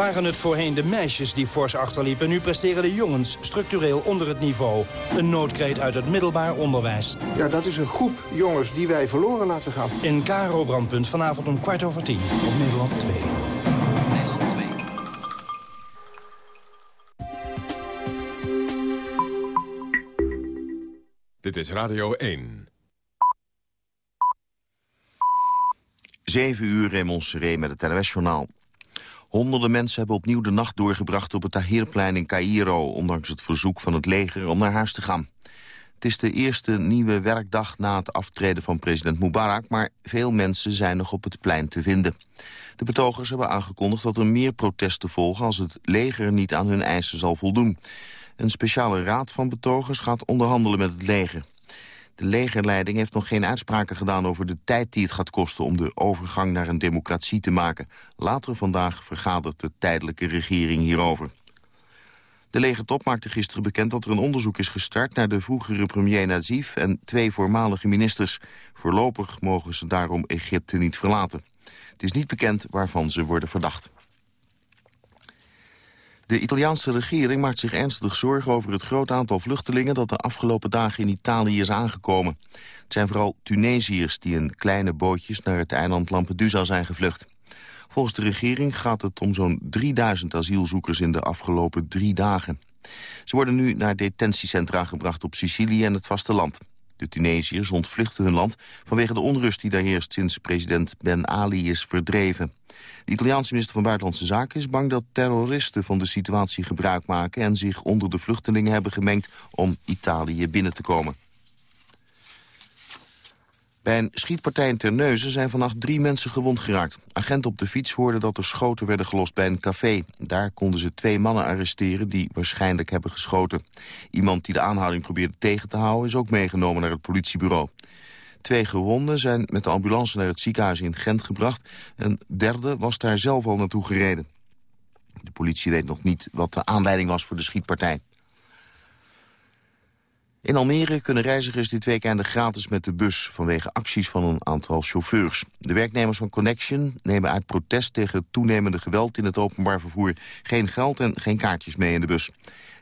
Waren het voorheen de meisjes die fors achterliepen... nu presteren de jongens structureel onder het niveau. Een noodkreet uit het middelbaar onderwijs. Ja, dat is een groep jongens die wij verloren laten gaan. In Karo Brandpunt vanavond om kwart over tien op Nederland 2. Nederland 2. Dit is Radio 1. 7 uur Seré met het NOS-journaal. Honderden mensen hebben opnieuw de nacht doorgebracht op het Tahrirplein in Cairo... ondanks het verzoek van het leger om naar huis te gaan. Het is de eerste nieuwe werkdag na het aftreden van president Mubarak... maar veel mensen zijn nog op het plein te vinden. De betogers hebben aangekondigd dat er meer protesten volgen... als het leger niet aan hun eisen zal voldoen. Een speciale raad van betogers gaat onderhandelen met het leger. De legerleiding heeft nog geen uitspraken gedaan over de tijd die het gaat kosten om de overgang naar een democratie te maken. Later vandaag vergadert de tijdelijke regering hierover. De legertop maakte gisteren bekend dat er een onderzoek is gestart... naar de vroegere premier Nazif en twee voormalige ministers. Voorlopig mogen ze daarom Egypte niet verlaten. Het is niet bekend waarvan ze worden verdacht. De Italiaanse regering maakt zich ernstig zorgen over het groot aantal vluchtelingen dat de afgelopen dagen in Italië is aangekomen. Het zijn vooral Tunesiërs die in kleine bootjes naar het eiland Lampedusa zijn gevlucht. Volgens de regering gaat het om zo'n 3000 asielzoekers in de afgelopen drie dagen. Ze worden nu naar detentiecentra gebracht op Sicilië en het vasteland. De Tunesiërs ontvluchten hun land vanwege de onrust die daar heerst sinds president Ben Ali is verdreven. De Italiaanse minister van Buitenlandse Zaken is bang dat terroristen van de situatie gebruik maken en zich onder de vluchtelingen hebben gemengd om Italië binnen te komen. Bij een schietpartij in Terneuzen zijn vannacht drie mensen gewond geraakt. Agenten op de fiets hoorden dat er schoten werden gelost bij een café. Daar konden ze twee mannen arresteren die waarschijnlijk hebben geschoten. Iemand die de aanhouding probeerde tegen te houden is ook meegenomen naar het politiebureau. Twee gewonden zijn met de ambulance naar het ziekenhuis in Gent gebracht. Een derde was daar zelf al naartoe gereden. De politie weet nog niet wat de aanleiding was voor de schietpartij. In Almere kunnen reizigers dit weekend gratis met de bus... vanwege acties van een aantal chauffeurs. De werknemers van Connection nemen uit protest tegen toenemende geweld... in het openbaar vervoer geen geld en geen kaartjes mee in de bus.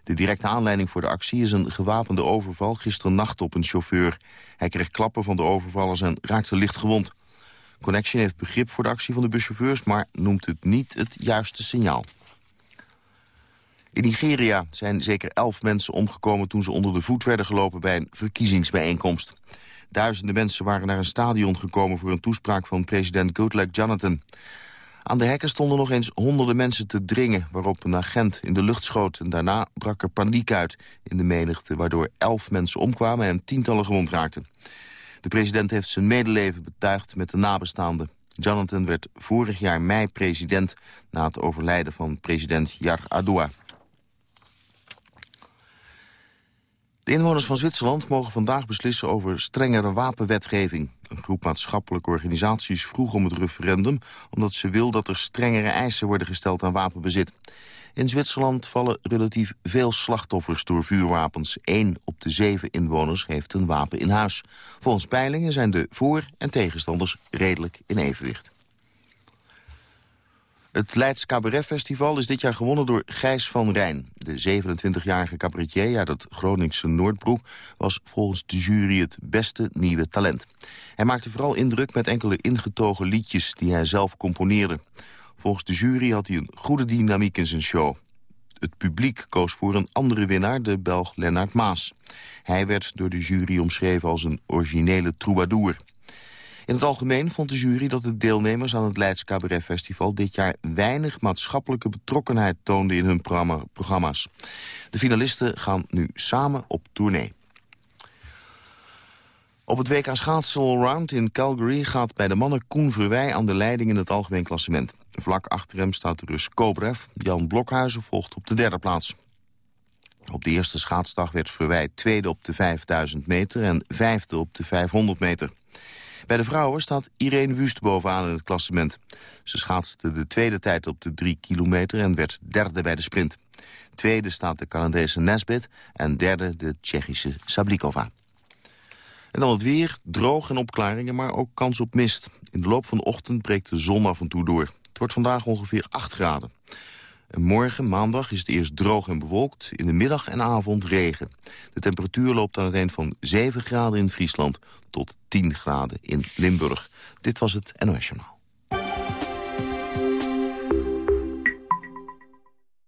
De directe aanleiding voor de actie is een gewapende overval gisternacht op een chauffeur. Hij kreeg klappen van de overvallers en raakte licht gewond. Connection heeft begrip voor de actie van de buschauffeurs... maar noemt het niet het juiste signaal. In Nigeria zijn zeker elf mensen omgekomen toen ze onder de voet werden gelopen bij een verkiezingsbijeenkomst. Duizenden mensen waren naar een stadion gekomen voor een toespraak van president Goodluck Jonathan. Aan de hekken stonden nog eens honderden mensen te dringen... waarop een agent in de lucht schoot en daarna brak er paniek uit in de menigte... waardoor elf mensen omkwamen en tientallen gewond raakten. De president heeft zijn medeleven betuigd met de nabestaanden. Jonathan werd vorig jaar mei president... na het overlijden van president Yar Adua. De inwoners van Zwitserland mogen vandaag beslissen over strengere wapenwetgeving. Een groep maatschappelijke organisaties vroeg om het referendum... omdat ze wil dat er strengere eisen worden gesteld aan wapenbezit. In Zwitserland vallen relatief veel slachtoffers door vuurwapens. Eén op de zeven inwoners heeft een wapen in huis. Volgens peilingen zijn de voor- en tegenstanders redelijk in evenwicht. Het Leids Cabaret Festival is dit jaar gewonnen door Gijs van Rijn. De 27-jarige cabaretier uit het Groningse Noordbroek... was volgens de jury het beste nieuwe talent. Hij maakte vooral indruk met enkele ingetogen liedjes... die hij zelf componeerde. Volgens de jury had hij een goede dynamiek in zijn show. Het publiek koos voor een andere winnaar, de Belg Lennart Maas. Hij werd door de jury omschreven als een originele troubadour. In het algemeen vond de jury dat de deelnemers aan het Leids Cabaret Festival... dit jaar weinig maatschappelijke betrokkenheid toonden in hun programma's. De finalisten gaan nu samen op tournee. Op het WK schaatsen allround in Calgary gaat bij de mannen Koen Verwij aan de leiding in het algemeen klassement. Vlak achter hem staat de Rus Kobrev. Jan Blokhuizen volgt op de derde plaats. Op de eerste schaatsdag werd Verwij tweede op de 5000 meter en vijfde op de 500 meter. Bij de vrouwen staat Irene Wust bovenaan in het klassement. Ze schaatste de tweede tijd op de drie kilometer en werd derde bij de sprint. Tweede staat de Canadese Nesbit en derde de Tsjechische Sablikova. En dan het weer, droog en opklaringen, maar ook kans op mist. In de loop van de ochtend breekt de zon af en toe door. Het wordt vandaag ongeveer 8 graden. En morgen, maandag, is het eerst droog en bewolkt. In de middag en avond regen. De temperatuur loopt aan het van 7 graden in Friesland... tot 10 graden in Limburg. Dit was het NOS Journaal.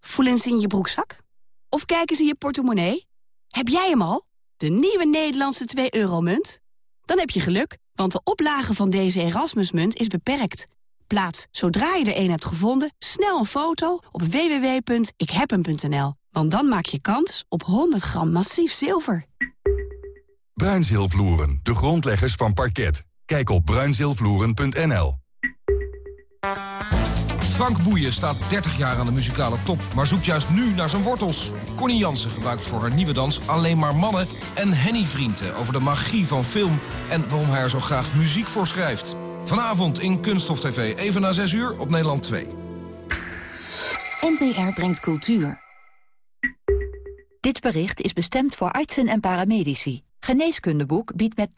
Voelen ze in je broekzak? Of kijken ze in je portemonnee? Heb jij hem al? De nieuwe Nederlandse 2-euro-munt? Dan heb je geluk, want de oplage van deze Erasmusmunt is beperkt. Plaats, zodra je er een hebt gevonden, snel een foto op www.ikhebhem.nl. Want dan maak je kans op 100 gram massief zilver. Bruinzeelvloeren, de grondleggers van parket. Kijk op bruinzeelvloeren.nl. Frank Boeien staat 30 jaar aan de muzikale top, maar zoekt juist nu naar zijn wortels. Connie Jansen gebruikt voor haar nieuwe dans alleen maar mannen. En Henny Vrienden over de magie van film en waarom hij er zo graag muziek voor schrijft. Vanavond in Kunststof TV, even na 6 uur op Nederland 2. NTR brengt cultuur. Dit bericht is bestemd voor artsen en paramedici. Geneeskundeboek biedt met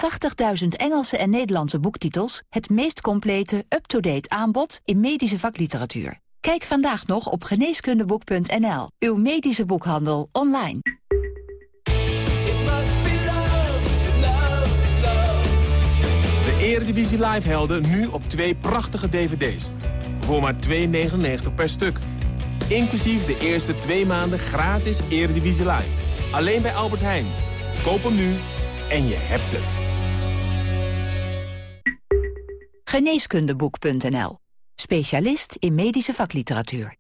80.000 Engelse en Nederlandse boektitels... het meest complete, up-to-date aanbod in medische vakliteratuur. Kijk vandaag nog op geneeskundeboek.nl. Uw medische boekhandel online. Eredivisie Live helden nu op twee prachtige dvd's. Voor maar 2,99 per stuk. Inclusief de eerste twee maanden gratis Eredivisie Live. Alleen bij Albert Heijn. Koop hem nu en je hebt het. Geneeskundeboek.nl. Specialist in medische vakliteratuur.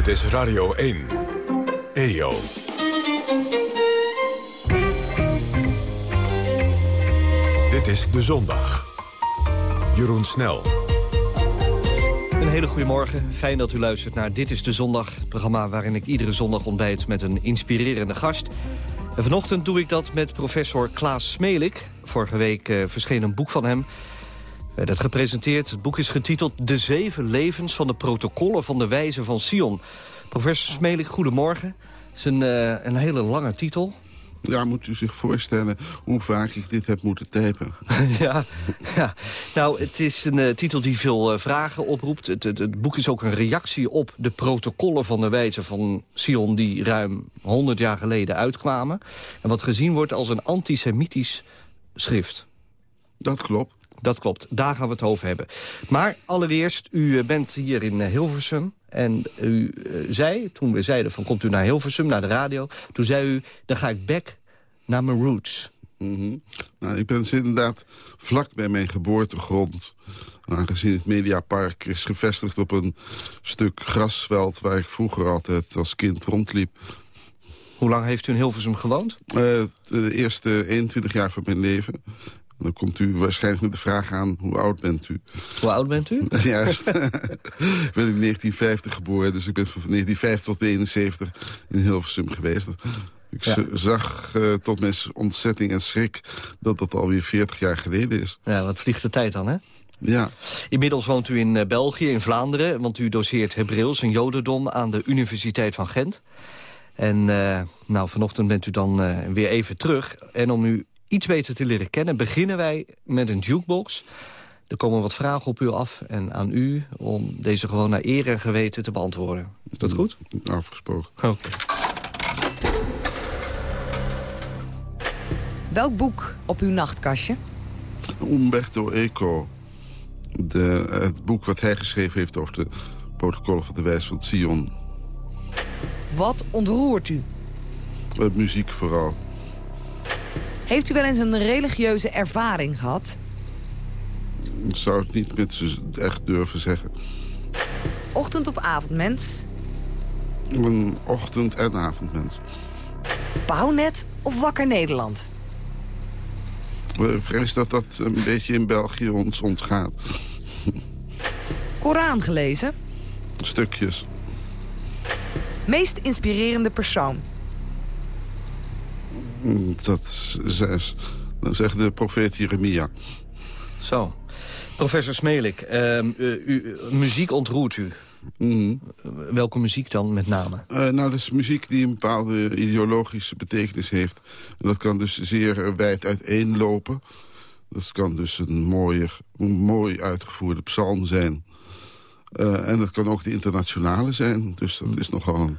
Dit is Radio 1. EO. Dit is De Zondag. Jeroen Snel. Een hele goede morgen. Fijn dat u luistert naar Dit is de Zondag. Het programma waarin ik iedere zondag ontbijt met een inspirerende gast. En vanochtend doe ik dat met professor Klaas Smelik. Vorige week uh, verscheen een boek van hem. Werd het gepresenteerd. Het boek is getiteld De Zeven Levens van de Protocollen van de Wijze van Sion. Professor Smelik, goedemorgen. Het is een, uh, een hele lange titel. Ja, moet u zich voorstellen hoe vaak ik dit heb moeten typen. ja, ja, nou, het is een uh, titel die veel uh, vragen oproept. Het, het, het, boek is ook een reactie op de protocollen van de wijze van Sion... die ruim 100 jaar geleden uitkwamen. En wat gezien wordt als een antisemitisch schrift. Dat klopt. Dat klopt, daar gaan we het over hebben. Maar allereerst, u bent hier in Hilversum... En u uh, zei, toen we zeiden van komt u naar Hilversum, naar de radio... toen zei u, dan ga ik back naar mijn roots. Mm -hmm. nou, ik ben inderdaad vlak bij mijn geboortegrond. Aangezien het Mediapark is gevestigd op een stuk grasveld... waar ik vroeger altijd als kind rondliep. Hoe lang heeft u in Hilversum gewoond? Uh, de eerste 21 jaar van mijn leven. Dan komt u waarschijnlijk met de vraag aan, hoe oud bent u? Hoe oud bent u? Juist. ik ben in 1950 geboren, dus ik ben van 1950 tot 1971 in Hilversum geweest. Ik ja. zag uh, tot mijn ontzetting en schrik dat dat alweer 40 jaar geleden is. Ja, wat vliegt de tijd dan, hè? Ja. Inmiddels woont u in uh, België, in Vlaanderen... want u doseert Hebreeuws en Jodendom aan de Universiteit van Gent. En uh, nou, vanochtend bent u dan weer even terug. En om u iets beter te leren kennen... beginnen wij met een jukebox. Er komen wat vragen op u af en aan u... om deze gewoon naar eer en geweten te beantwoorden. Is dat goed? Afgesproken. Oké. Okay. Welk boek op uw nachtkastje? Umberto Eco. De, het boek wat hij geschreven heeft over de protocollen van de wijs van Sion. Wat ontroert u? Uh, muziek vooral. Heeft u wel eens een religieuze ervaring gehad? Ik zou het niet met echt durven zeggen. Ochtend- of avondmens? Een ochtend- en avondmens. Pauwnet of Wakker Nederland? Ik vrees dat dat een beetje in België ons ontgaat. Koran gelezen? Stukjes. Meest inspirerende persoon? Dat zegt de profeet Jeremia. Zo. Professor Smelik, uh, u, u, muziek ontroert u. Mhm. Welke muziek dan met name? Uh, nou, dat is muziek die een bepaalde ideologische betekenis heeft. En dat kan dus zeer wijd uiteenlopen. Dat kan dus een, mooie, mooi uitgevoerde psalm zijn. Uh, en dat kan ook de internationale zijn. Dus dat is nogal een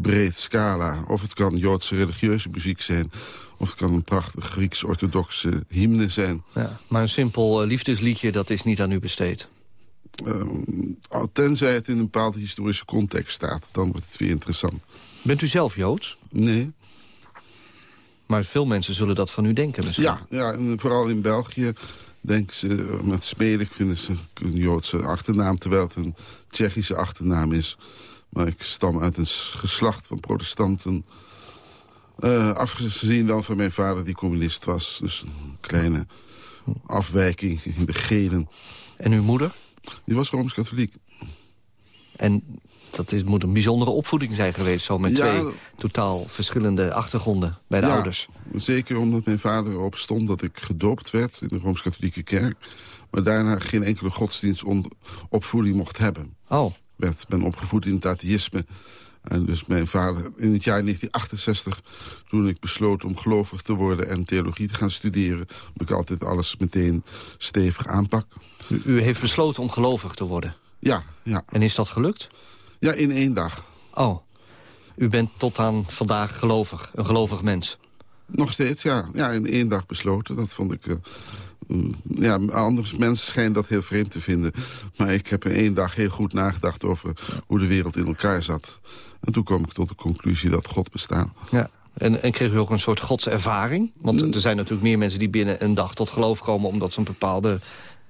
breed scala. Of het kan Joodse religieuze muziek zijn. Of het kan een prachtig Grieks-orthodoxe hymne zijn. Ja, maar een simpel uh, liefdesliedje, dat is niet aan u besteed. Uh, tenzij het in een bepaalde historische context staat. Dan wordt het weer interessant. Bent u zelf Joods? Nee. Maar veel mensen zullen dat van u denken misschien. Ja, ja en vooral in België denken ze met Smelik vinden ze een Joodse achternaam... terwijl het een Tsjechische achternaam is. Maar ik stam uit een geslacht van protestanten... Uh, afgezien dan van mijn vader die communist was. Dus een kleine afwijking in de genen. En uw moeder? Die was Rooms-Katholiek. En dat is, moet een bijzondere opvoeding zijn geweest... zo met Ja, twee totaal verschillende achtergronden bij de Ja, ouders. Zeker omdat mijn vader erop stond dat ik gedoopt werd in de Rooms-Katholieke kerk. Maar daarna geen enkele godsdienstopvoeding mocht hebben. Oh. Werd, ben opgevoed in het atheïsme. En dus mijn vader in het jaar 1968, toen ik besloot om gelovig te worden... en theologie te gaan studeren, omdat ik altijd alles meteen stevig aanpak. U, u heeft besloten om gelovig te worden. Ja, ja. En is dat gelukt? Ja, in één dag. Oh. U bent tot aan vandaag gelovig, een gelovig mens. Nog steeds, ja. Ja, in één dag besloten. Dat vond ik... eh, ja, andere mensen schijnen dat heel vreemd te vinden. Maar ik heb in één dag heel goed nagedacht over hoe de wereld in elkaar zat. En toen kwam ik tot de conclusie dat God bestaat. Ja. En, en kreeg u ook een soort godservaring? Want Mm. er zijn natuurlijk meer mensen die binnen een dag tot geloof komen... omdat ze een bepaalde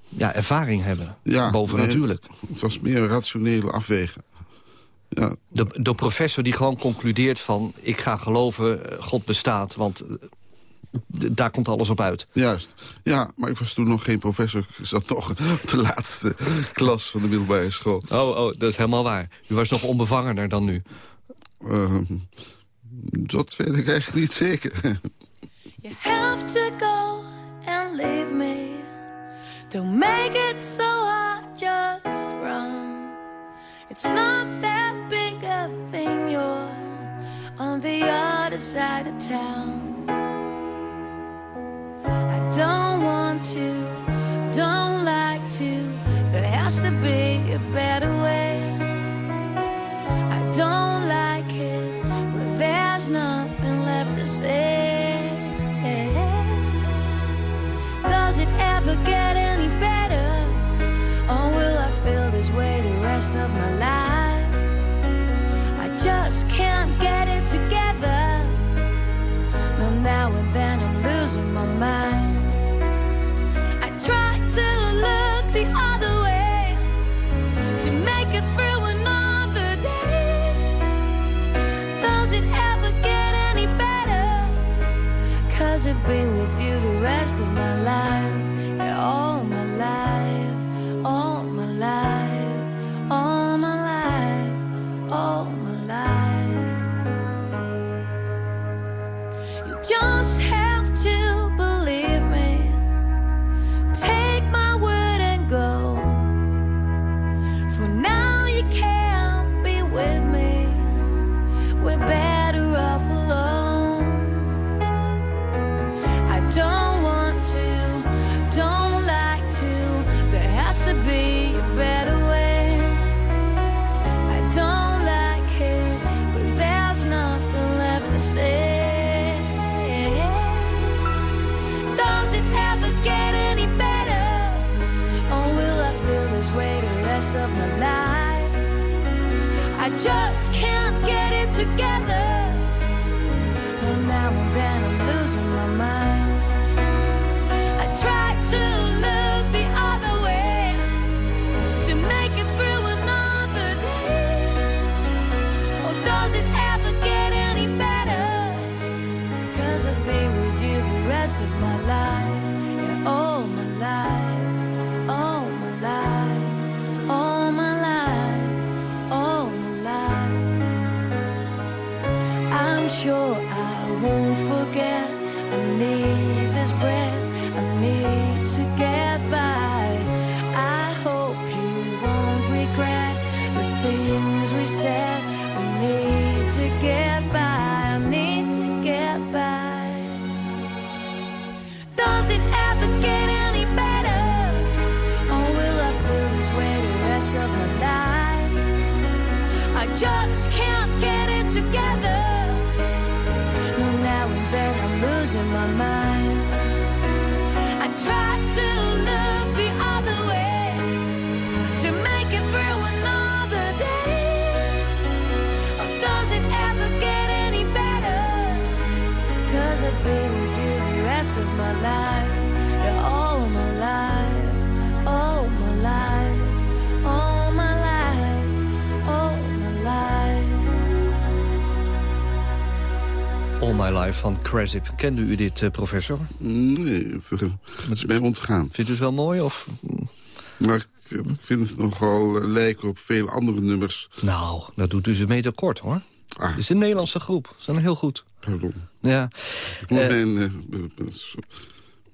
ja, ervaring hebben. Ja, Bovennatuurlijk. nee, het was meer een rationele afwegen. Ja, De, de professor die gewoon concludeert van... ik ga geloven, eh, God bestaat, want eh, daar komt alles op uit. Juist. Ja, maar ik was toen nog geen professor. Ik zat nog op de laatste klas van de middelbare school. Oh, oh, dat is helemaal waar. U was nog onbevangener dan nu. Ehm, dat weet ik eigenlijk niet zeker. You have to go and leave me. Don't make it so hard, just run. It's not that big a thing, you're on the other side of town. I don't want to, don't like to. There has to be a better way. I don't like it, but there's nothing left to say. Does it ever get any better? Or will I feel this way the rest of my life? I just can't get it together. No, now and then I'm losing my mind. I try to look the other All My Life van Cresip. Kende u dit, eh, professor? Nee, het het is mij ontgaan. Vindt u het wel mooi? Of... Maar ik, vind het nogal eh, lijken op veel andere nummers. Nou, dat doet u ze mee tekort, hoor. Ah. Het is een Nederlandse groep. Ze zijn heel goed. Pardon. Ja. Ik moet Eh, mijn,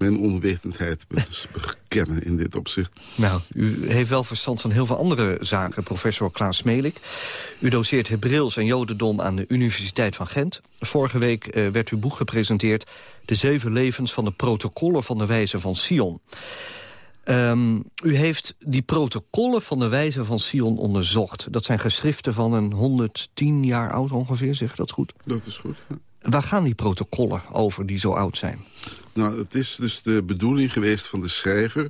mijn onwetendheid be- bekennen in dit opzicht. Nou, u heeft wel verstand van heel veel andere zaken, professor Klaas Melik. U doseert Hebreeuws en Jodendom aan de Universiteit van Gent. Vorige week eh, werd uw boek gepresenteerd... De zeven levens van de protocollen van de wijze van Sion. Ehm, u heeft die protocollen van de wijze van Sion onderzocht. Dat zijn geschriften van een 110 jaar oud ongeveer, zeg dat goed? Dat is goed, ja. Waar gaan die protocollen over die zo oud zijn? Nou, het is dus de bedoeling geweest van de schrijver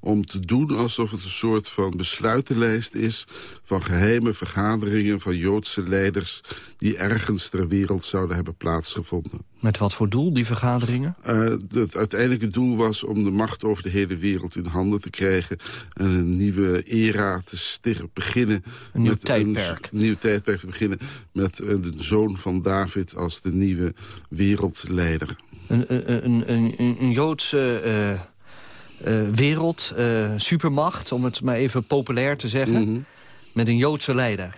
om te doen alsof het een soort van besluitenlijst is... van geheime vergaderingen van Joodse leiders... die ergens ter wereld zouden hebben plaatsgevonden. Met wat voor doel, die vergaderingen? Eh, het uiteindelijke doel was om de macht over de hele wereld in handen te krijgen... en een nieuwe era te stichten, beginnen. Een nieuw met tijdperk. Een, nieuw tijdperk te beginnen met eh, de zoon van David als de nieuwe wereldleider. Een, een, een, een, een Joodse eh, eh, wereld, eh, supermacht, om het maar even populair te zeggen... Mhm. met een Joodse leider.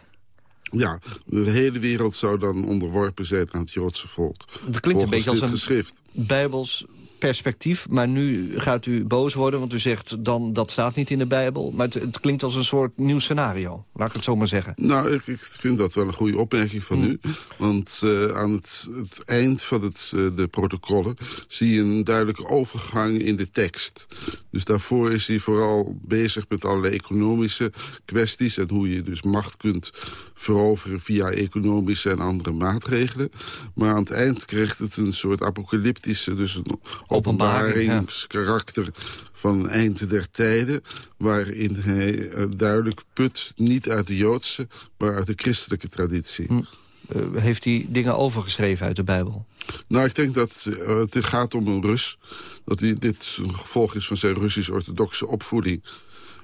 Ja, de hele wereld zou dan onderworpen zijn aan het Joodse volk. Dat klinkt een beetje als een geschrift. bijbels perspectief. Maar nu gaat u boos worden, want u zegt dan dat staat niet in de Bijbel. Maar het, het klinkt als een soort nieuw scenario, laat ik het zo maar zeggen. Nou, ik, ik vind dat wel een goede opmerking van u. Want eh, aan het, het eind van het, eh, de protocollen zie je een duidelijke overgang in de tekst. Dus daarvoor is hij vooral bezig met allerlei economische kwesties... en hoe je dus macht kunt veroveren via economische en andere maatregelen. Maar aan het eind krijgt het een soort apocalyptische, dus een. Openbaringskarakter van eind der tijden... waarin hij eh, duidelijk put niet uit de Joodse, maar uit de christelijke traditie. Hm. Eh, heeft hij dingen overgeschreven uit de Bijbel? Nou, ik denk dat eh, het gaat om een Rus. Dat dit een gevolg is van zijn Russisch-orthodoxe opvoeding.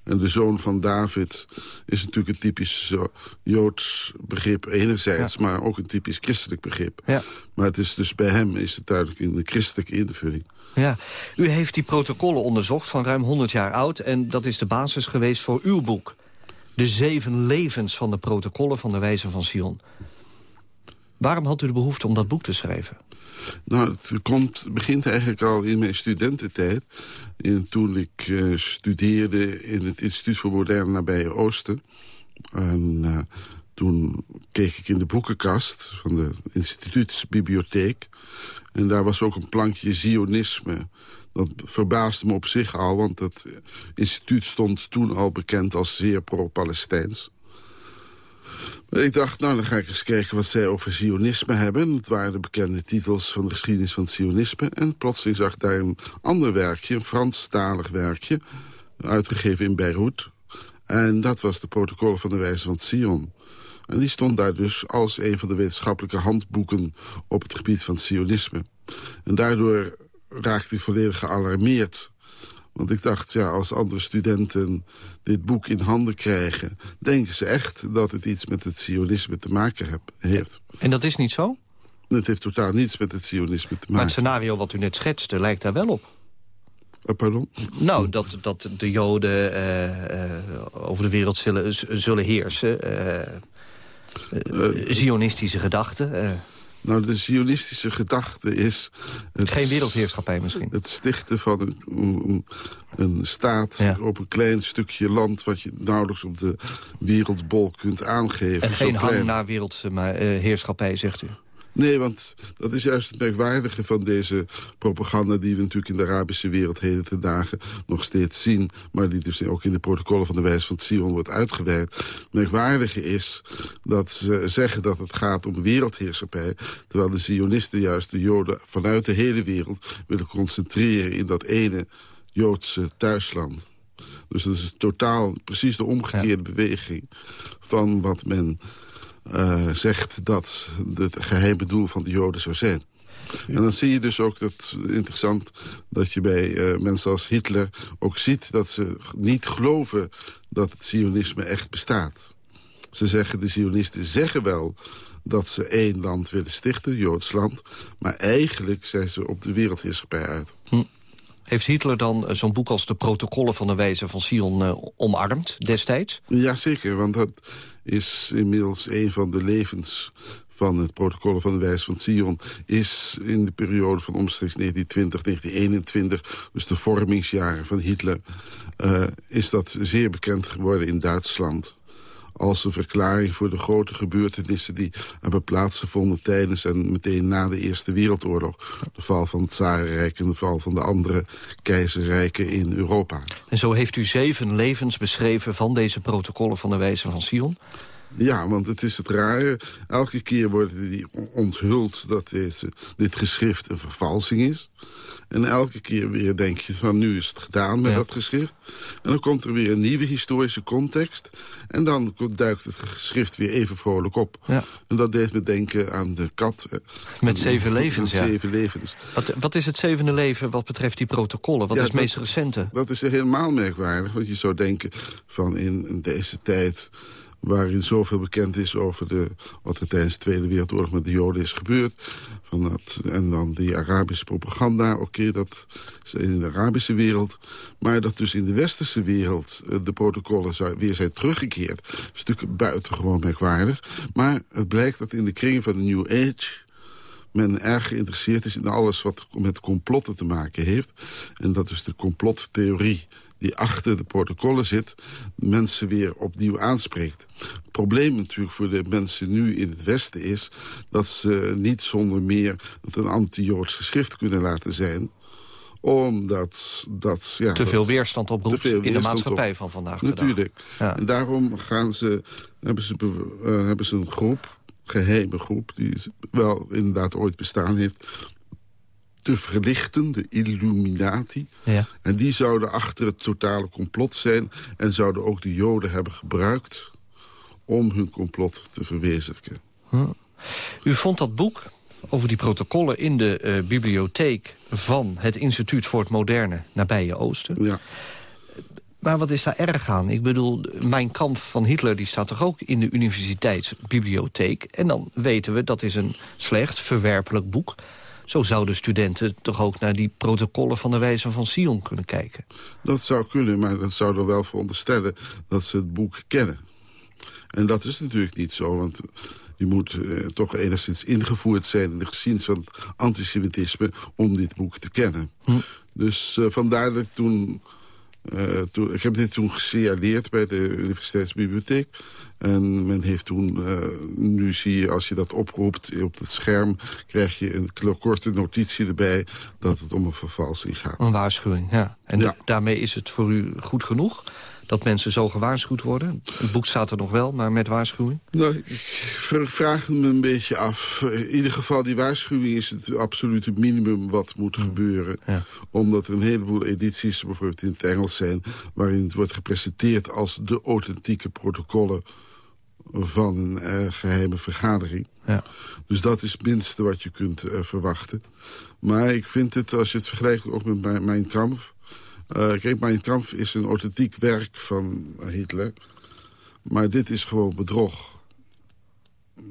En de zoon van David is natuurlijk een typisch Joods begrip enerzijds... maar ook een typisch christelijk begrip. Ja. Maar het is dus bij hem is het duidelijk in de christelijke invulling. Ja, u heeft die protocollen onderzocht van ruim 100 jaar oud... en dat is de basis geweest voor uw boek. De zeven levens van de protocollen van de wijze van Sion. Waarom had u de behoefte om dat boek te schrijven? Nou, het komt, begint eigenlijk al in mijn studententijd. In, toen ik eh, studeerde in het Instituut voor Moderne Nabije Oosten. En eh, toen keek ik in de boekenkast van de instituutsbibliotheek. En daar was ook een plankje Zionisme. Dat verbaasde me op zich al, want dat instituut stond toen al bekend als zeer pro-Palestijns. Ik dacht, nou, dan ga ik eens kijken wat zij over Zionisme hebben. Het waren de bekende titels van de geschiedenis van het Zionisme. En plotseling zag ik daar een ander werkje, een Franstalig werkje... uitgegeven in Beirut. En dat was de protocol van de wijze van Sion. En die stond daar dus als een van de wetenschappelijke handboeken... op het gebied van het Zionisme. En daardoor raakte ik volledig gealarmeerd... Want ik dacht, ja, als andere studenten dit boek in handen krijgen... denken ze echt dat het iets met het sionisme te maken heb, heeft. En dat is niet zo? Het heeft totaal niets met het sionisme te Maar het maken. scenario wat u net schetste lijkt daar wel op. Eh, pardon? Nou, dat, dat de Joden eh, eh, over de wereld zullen, zullen heersen. Eh, eh, Zionistische gedachten. eh, Nou, de zionistische gedachte is... Het, geen wereldheerschappij misschien. Het stichten van een, een, een staat Ja. op een klein stukje land... wat je nauwelijks op de wereldbol kunt aangeven. En geen hang naar wereldheerschappij, zegt u. Nee, want dat is juist het merkwaardige van deze propaganda... die we natuurlijk in de Arabische wereld heden te dagen nog steeds zien... maar die dus ook in de protocollen van de wijs van Sion wordt uitgewerkt. Het merkwaardige is dat ze zeggen dat het gaat om wereldheerschappij... terwijl de Zionisten juist de Joden vanuit de hele wereld willen concentreren... in dat ene Joodse thuisland. Dus dat is totaal precies de omgekeerde beweging van wat men uh, zegt dat het geheime doel van de Joden zou zijn. En dan zie je dus ook dat interessant dat je bij uh, mensen als Hitler ook ziet dat ze niet geloven dat het sionisme echt bestaat. Ze zeggen, de sionisten zeggen wel dat ze één land willen stichten, Joods land. Maar eigenlijk zijn ze op de wereldheerschappij uit. Hm. Heeft Hitler dan eh, zo'n boek als de protocollen van de wijze van Sion uh, omarmd destijds? Jazeker, want dat is inmiddels een van de levens van het protocol van de wijze van Sion... is in de periode van omstreeks 1920, 1921... dus de vormingsjaren van Hitler... Uh, is dat zeer bekend geworden in Duitsland als een verklaring voor de grote gebeurtenissen... die hebben plaatsgevonden tijdens en meteen na de Eerste Wereldoorlog. De val van het Zarenrijk en de val van de andere keizerrijken in Europa. En zo heeft u zeven levens beschreven van deze protocollen van de wijze van Sion? Ja, want het is het rare. Elke keer wordt die onthuld dat deze, dit geschrift een vervalsing is. En elke keer weer denk je van nu is het gedaan met dat geschrift. En dan komt er weer een nieuwe historische context. En dan duikt het geschrift weer even vrolijk op. Ja. En dat deed me denken aan de kat. Met zeven levens, met zeven levens. Wat, wat is het zevende leven wat betreft die protocollen? Wat is het meest recente? Dat is helemaal merkwaardig. Want je zou denken van in deze tijd waarin zoveel bekend is over de, wat er tijdens de Tweede Wereldoorlog met de Joden is gebeurd. Van dat, en dan die Arabische propaganda, oké, dat is in de Arabische wereld. Maar dat dus in de Westerse wereld eh, de protocollen weer zijn teruggekeerd. is natuurlijk buitengewoon merkwaardig. Maar het blijkt dat in de kringen van de New Age men erg geïnteresseerd is in alles wat met complotten te maken heeft. En dat is de complottheorie die achter de protocollen zit... mensen weer opnieuw aanspreekt. Het probleem natuurlijk voor de mensen nu in het Westen is... dat ze niet zonder meer het een anti-Joods geschrift kunnen laten zijn omdat dat... Ja, te veel weerstand oproept in de maatschappij van vandaag Natuurlijk. En daarom gaan ze, hebben, ze, uh, hebben ze een groep, geheime groep... die wel inderdaad ooit bestaan heeft te verlichten, de Illuminati. Ja. En die zouden achter het totale complot zijn... en zouden ook de Joden hebben gebruikt om hun complot te verwezenlijken. Hm. U vond dat boek over die protocollen in de uh, bibliotheek... van het Instituut voor het Moderne Nabije Oosten. Ja. Maar wat is daar erg aan? Ik bedoel, Mijn Kamp van Hitler die staat toch ook in de universiteitsbibliotheek? En dan weten we, dat is een slecht, verwerpelijk boek. Zo zouden studenten toch ook naar die protocollen van de wijze van Sion kunnen kijken. Dat zou kunnen, maar dat zou er wel veronderstellen dat ze het boek kennen. En dat is natuurlijk niet zo, want je moet eh, toch enigszins ingevoerd zijn... in de geschiedenis van het antisemitisme om dit boek te kennen. Hm. Dus uh, vandaar dat toen uh, toen, ik heb dit toen gesignaleerd bij de Universiteitsbibliotheek. En men heeft toen, uh, nu zie je als je dat oproept op het scherm... krijg je een korte notitie erbij dat het om een vervalsing gaat. Een waarschuwing, ja. En ja. daarmee is het voor u goed genoeg? Dat mensen zo gewaarschuwd worden? Het boek staat er nog wel, maar met waarschuwing? Nou, ik vraag me een beetje af. In ieder geval, die waarschuwing is het absolute minimum wat moet hmm. gebeuren. Ja. Omdat er een heleboel edities, bijvoorbeeld in het Engels zijn... waarin het wordt gepresenteerd als de authentieke protocollen van een uh, geheime vergadering. Ja. Dus dat is het minste wat je kunt uh, verwachten. Maar ik vind het, als je het vergelijkt ook met mijn kamp... Uh, kijk, Mein Kampf is een authentiek werk van Hitler. Maar dit is gewoon bedrog.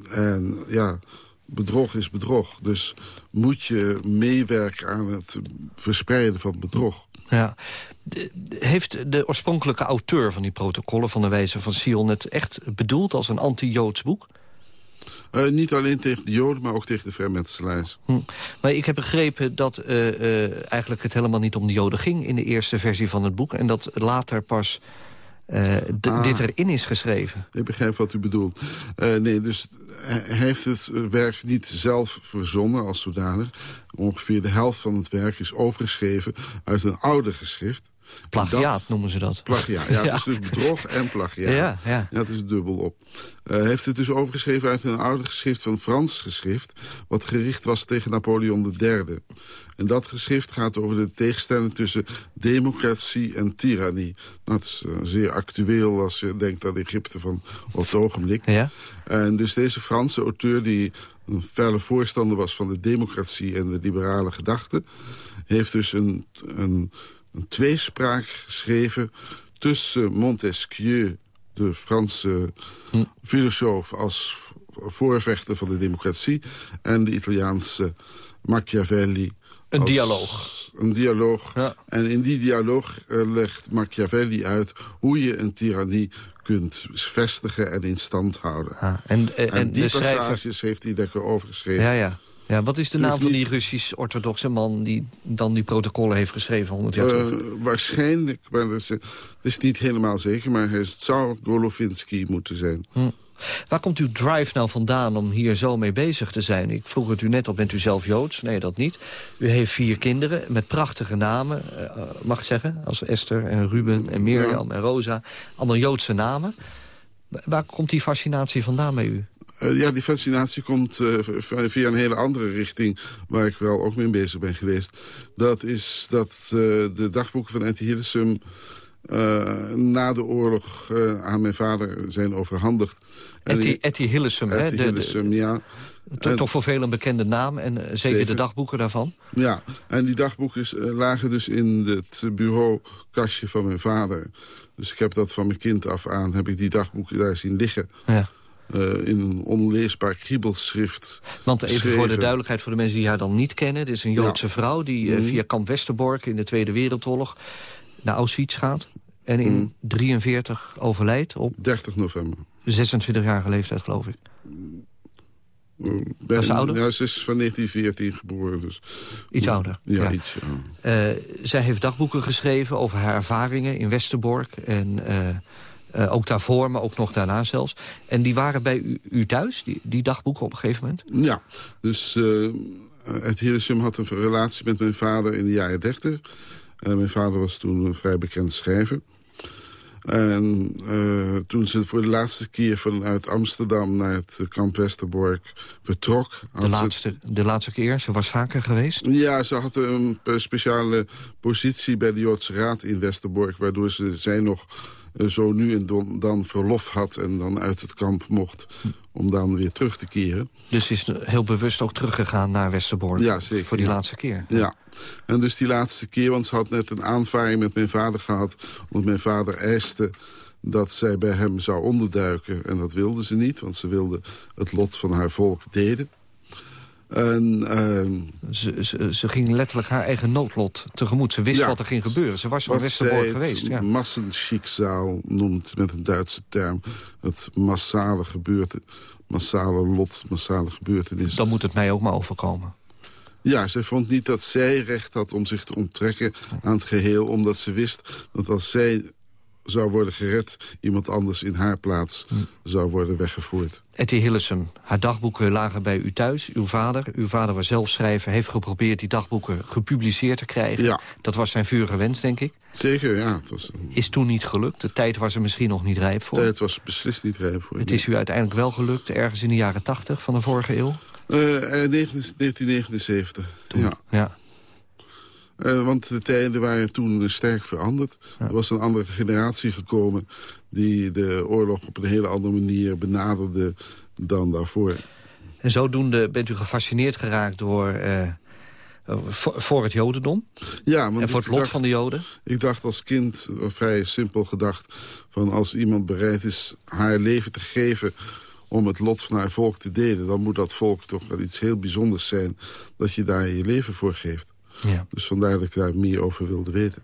En ja, bedrog is bedrog. Dus moet je meewerken aan het verspreiden van bedrog. Ja. heeft de oorspronkelijke auteur van die protocollen van de wijze van Sion... het echt bedoeld als een anti-Joods boek? Uh, niet alleen tegen de Joden, maar ook tegen de vrijmetselaars. Hm. Maar ik heb begrepen dat uh, uh, eigenlijk het helemaal niet om de Joden ging... in de eerste versie van het boek. En dat later pas eh, Ah. dit erin is geschreven. Ik begrijp wat u bedoelt. Eh, nee, dus hij heeft het werk niet zelf verzonnen als zodanig. Ongeveer de helft van het werk is overgeschreven uit een ouder geschrift. Plagiaat dat- noemen ze dat. Plagiaat, ja. Ja. Het is dus bedrog en plagiaat. Ja, ja. het is dubbel op. Eh, heeft het dus overgeschreven uit een ouder geschrift van Frans geschrift... wat gericht was tegen Napoleon III. En dat geschrift gaat over de tegenstelling tussen democratie en tirannie. Nou, dat is eh, zeer actueel als je denkt aan Egypte van op het ogenblik. Ja. En dus deze Franse auteur die een felle voorstander was van de democratie en de liberale gedachte... heeft dus een, een, een tweespraak geschreven tussen Montesquieu, de Franse filosoof als voorvechter van de democratie... en de Italiaanse Machiavelli. Een dialoog. Een dialoog. En in die dialoog eh, legt Machiavelli uit hoe je een tirannie kunt vestigen en in stand houden. en, eh, en die de schrijver- passages heeft hij lekker overgeschreven. Ja, ja. Ja, wat is de Dus naam van die Russisch-orthodoxe man... die dan die protocollen heeft geschreven 100 jaar Eh, waarschijnlijk, maar dat is, het is niet helemaal zeker... maar het zou Golovinsky moeten zijn. Hm. Waar komt uw drive nou vandaan om hier zo mee bezig te zijn? Ik vroeg het u net al, bent u zelf Joods? Nee, dat niet. U heeft vier kinderen met prachtige namen, eh, mag ik zeggen. Als Esther en Ruben en Mirjam en Rosa. Allemaal Joodse namen. Wa- Waar komt die fascinatie vandaan bij u? Eh, ja, die fascinatie komt eh, via een hele andere richting... waar ik wel ook mee bezig ben geweest. Dat is dat eh, de dagboeken van Antti Hillesum... na de oorlog aan mijn vader zijn overhandigd. Etty, Hillesum, hè? Etty Hillesum, ja. En- toch voor velen een bekende naam en zeker, Zeker. de dagboeken daarvan. Ja, en die dagboeken lagen dus in het bureaukastje van mijn vader. Dus ik heb dat van mijn kind af aan, heb ik die dagboeken daar zien liggen. Ja. Eh, in een onleesbaar kriebelschrift. Want even voor de duidelijkheid voor de mensen die haar dan niet kennen... dit is een Joodse vrouw die eh, Mhm. via kamp Westerbork in de Tweede Wereldoorlog... naar Auschwitz gaat en in Mhm. 43 overlijdt op 30 november. 26-jarige leeftijd, geloof ik. Ben, Was ze ouder? Ja, ze is van 1914 geboren. Dus. Iets ouder, Ja, ja. iets ouder. Eh, zij heeft dagboeken geschreven over haar ervaringen in Westerbork... en eh, eh, ook daarvoor, maar ook nog daarna zelfs. En die waren bij u, u thuis, die, die dagboeken op een gegeven moment? Ja, dus uh, het Hillesum had een relatie met mijn vader in de jaren 30. Uh, mijn vader was toen een vrij bekend schrijver. En uh, toen ze voor de laatste keer vanuit Amsterdam naar het kamp Westerbork vertrok... De laatste, de laatste keer? Ze was vaker geweest? Ja, ze had een speciale positie bij de Joodse Raad in Westerbork... waardoor ze, zij nog zo nu en dan, verlof had en dan uit het kamp mocht... om dan weer terug te keren. Dus is heel bewust ook teruggegaan naar Westerbork? Ja, zeker. Voor die ja. laatste keer? Ja. En dus die laatste keer, want ze had net een aanvaring met mijn vader gehad... omdat mijn vader eiste dat zij bij hem zou onderduiken. En dat wilde ze niet, want ze wilde het lot van haar volk delen. En, uh, ze, ze, ze, ging letterlijk haar eigen noodlot tegemoet. Ze wist ja, wat er ging gebeuren. Ze was al Westerbork geweest. Ja. massenschickzaal noemt met een Duitse term. Het massale gebeurte, massale lot, massale gebeurtenis. Dan moet het mij ook maar overkomen. Ja, zij vond niet dat zij recht had om zich te onttrekken aan het geheel... omdat ze wist dat als zij zou worden gered... iemand anders in haar plaats hm. zou worden weggevoerd. Etty Hillesum, haar dagboeken lagen bij u thuis. Uw vader, uw vader was zelf schrijver... heeft geprobeerd die dagboeken gepubliceerd te krijgen. Ja. Dat was zijn vurige wens, denk ik. Zeker, ja. Het was een... Is toen niet gelukt? De tijd was er misschien nog niet rijp voor? De tijd was beslist niet rijp voor. Het is u uiteindelijk wel gelukt, ergens in de jaren tachtig van de vorige eeuw? Uh, 1979, toen, ja. ja. Uh, want de tijden waren toen sterk veranderd. Ja. Er was een andere generatie gekomen... die de oorlog op een hele andere manier benaderde dan daarvoor. En zodoende bent u gefascineerd geraakt door... Uh, voor, het jodendom? Ja, en voor het lot dacht, van de joden? Ik dacht als kind, vrij simpel gedacht... van als iemand bereid is haar leven te geven om het lot van haar volk te delen... dan moet dat volk toch iets heel bijzonders zijn... dat je daar je leven voor geeft. Ja. Dus vandaar dat ik daar meer over wilde weten.